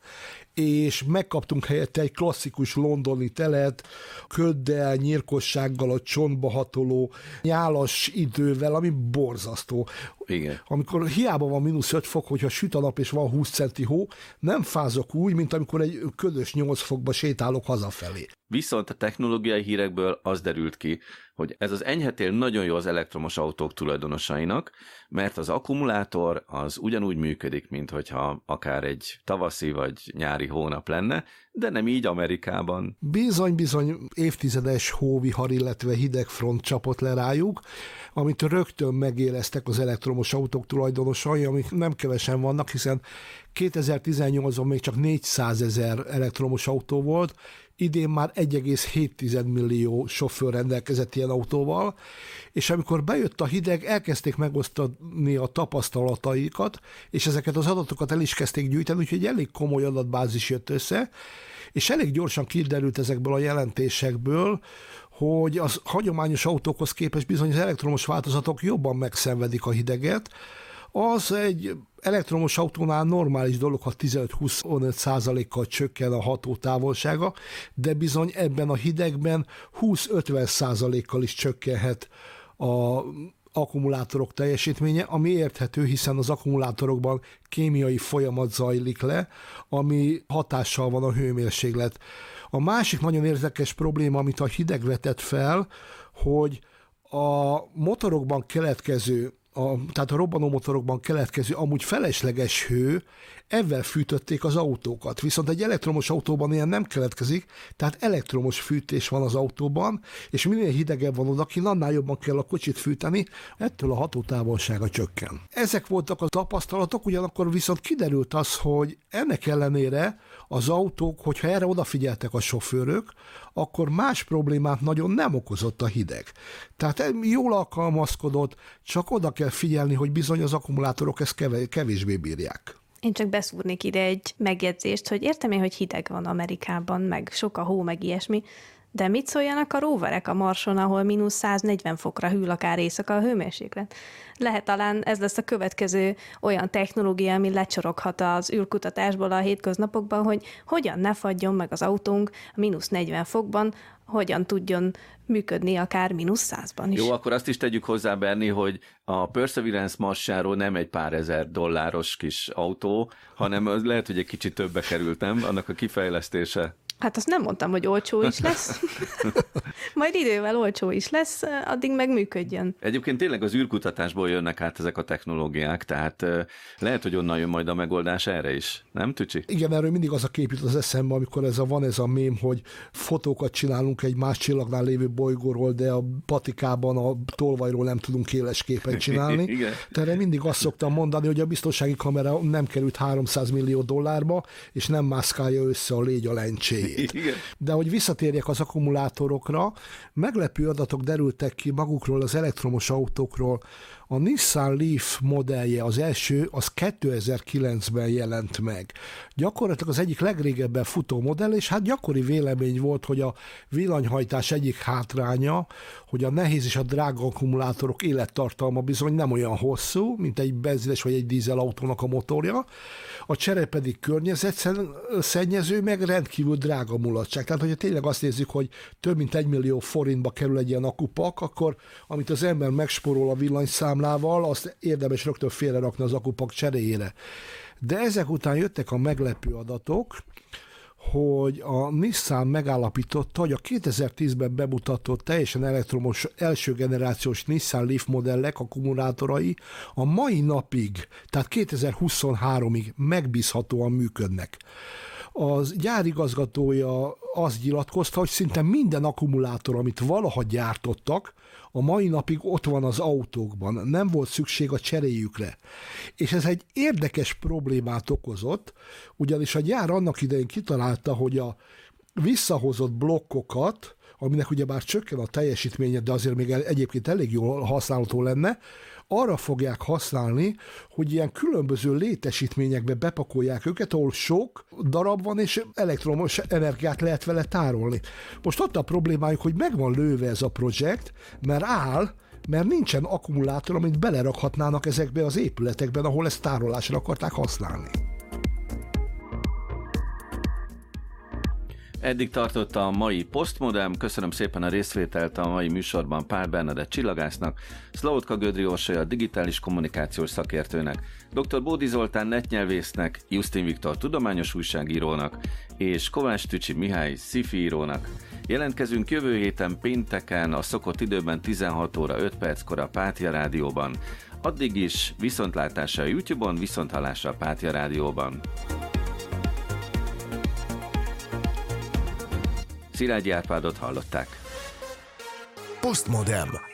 és megkaptunk helyette egy klasszikus londoni telet, köddel, nyírkossággal, a csontba hatoló, nyálas idővel, ami borzasztó. Igen. Amikor hiába van mínusz 5 fok, hogyha süt a nap és van 20 centi hó, nem fázok úgy, mint amikor egy ködös 8 fokba sétálok hazafelé. Viszont a technológiai hírekből az derült ki, hogy ez az enyhetél nagyon jó az elektromos autók tulajdonosainak, mert az akkumulátor az ugyanúgy működik, mint hogyha akár egy tavaszi vagy nyári hónap lenne, de nem így Amerikában. Bizony-bizony évtizedes hóvihar, illetve hideg front csapott le rájuk, amit rögtön megéreztek az elektromos autók tulajdonosai, amik nem kevesen vannak, hiszen 2018-ban még csak 400 ezer elektromos autó volt, idén már 1,7 millió sofőr rendelkezett ilyen autóval, és amikor bejött a hideg, elkezdték megosztani a tapasztalataikat, és ezeket az adatokat el is kezdték gyűjteni, úgyhogy elég komoly adatbázis jött össze, és elég gyorsan kiderült ezekből a jelentésekből, hogy az hagyományos autókhoz képest bizony az elektromos változatok jobban megszenvedik a hideget, az egy elektromos autónál normális dolog, ha 15-25 százalékkal csökken a hatótávolsága, de bizony ebben a hidegben 20-50 százalékkal is csökkenhet a akkumulátorok teljesítménye, ami érthető, hiszen az akkumulátorokban kémiai folyamat zajlik le, ami hatással van a hőmérséklet. A másik nagyon érdekes probléma, amit a hideg vetett fel, hogy a motorokban keletkező a, tehát a robbanó motorokban keletkező amúgy felesleges hő, ezzel fűtötték az autókat. Viszont egy elektromos autóban ilyen nem keletkezik, tehát elektromos fűtés van az autóban, és minél hidegebb van odakint, annál jobban kell a kocsit fűteni, ettől a hatótávolsága csökken. Ezek voltak a tapasztalatok, ugyanakkor viszont kiderült az, hogy ennek ellenére az autók, hogyha erre odafigyeltek a sofőrök, akkor más problémát nagyon nem okozott a hideg. Tehát jól alkalmazkodott, csak oda kell figyelni, hogy bizony az akkumulátorok ezt kevésbé bírják. Én csak beszúrnék ide egy megjegyzést, hogy értem én, hogy hideg van Amerikában, meg sok a hó, meg ilyesmi, de mit szóljanak a róverek a Marson, ahol mínusz 140 fokra hűl akár éjszaka a hőmérséklet? Lehet talán ez lesz a következő olyan technológia, ami lecsoroghat az űrkutatásból a hétköznapokban, hogy hogyan ne fagyjon meg az autónk a mínusz 40 fokban, hogyan tudjon működni akár mínusz százban is. Jó, akkor azt is tegyük hozzá, Berni, hogy a Perseverance Marsáról nem egy pár ezer dolláros kis autó, hanem lehet, hogy egy kicsit többe kerültem, annak a kifejlesztése. Hát azt nem mondtam, hogy olcsó is lesz. Majd idővel olcsó is lesz, addig meg működjön. Egyébként tényleg az űrkutatásból jönnek át ezek a technológiák, tehát lehet, hogy onnan jön majd a megoldás erre is, nem Tücsi? Igen, erről mindig az a kép jut az eszembe, amikor ez a, van ez a mém, hogy fotókat csinálunk egy más csillagnál lévő bolygóról, de a patikában a tolvajról nem tudunk éles képen csinálni. Igen. Tehát mindig azt szoktam mondani, hogy a biztonsági kamera nem került 300 millió dollárba, és nem mászkálja össze a légy a lencséjét. Igen. De hogy visszatérjek az akkumulátorokra, meglepő adatok derültek ki magukról az elektromos autókról, a Nissan Leaf modellje, az első, az 2009-ben jelent meg. Gyakorlatilag az egyik legrégebben futó modell, és hát gyakori vélemény volt, hogy a villanyhajtás egyik hátránya, hogy a nehéz és a drága akkumulátorok élettartalma bizony nem olyan hosszú, mint egy benzines vagy egy dízelautónak a motorja, a csere pedig környezetszennyező, meg rendkívül drága mulatság. Tehát, hogyha tényleg azt nézzük, hogy több mint egy millió forintba kerül egy ilyen akupak, akkor amit az ember megsporol a villanyszám számlával, azt érdemes rögtön félrerakni az akupak cseréjére. De ezek után jöttek a meglepő adatok, hogy a Nissan megállapította, hogy a 2010-ben bemutatott teljesen elektromos első generációs Nissan Leaf modellek akkumulátorai a mai napig, tehát 2023-ig megbízhatóan működnek. Az gyárigazgatója azt nyilatkozta, hogy szinte minden akkumulátor, amit valaha gyártottak, a mai napig ott van az autókban, nem volt szükség a cseréjükre. És ez egy érdekes problémát okozott, ugyanis a gyár annak idején kitalálta, hogy a visszahozott blokkokat, aminek ugye bár csökken a teljesítménye, de azért még egyébként elég jól használható lenne, arra fogják használni, hogy ilyen különböző létesítményekbe bepakolják őket, ahol sok darab van, és elektromos energiát lehet vele tárolni. Most ott a problémájuk, hogy meg van lőve ez a projekt, mert áll, mert nincsen akkumulátor, amit belerakhatnának ezekbe az épületekben, ahol ezt tárolásra akarták használni. Eddig tartott a mai Postmodem, köszönöm szépen a részvételt a mai műsorban Pál Bernadett csillagásznak, Szlautka Gödri Orsolya digitális kommunikációs szakértőnek, dr. Bódi Zoltán netnyelvésznek, Justin Viktor tudományos újságírónak és Kovács Tücsi Mihály sci írónak. Jelentkezünk jövő héten pénteken a szokott időben 16 óra 5 perckor a Pátia Rádióban. Addig is viszontlátásra a YouTube-on, viszonthallásra a Pátia Rádióban. Szilágyi Árpádot hallották. Postmodem.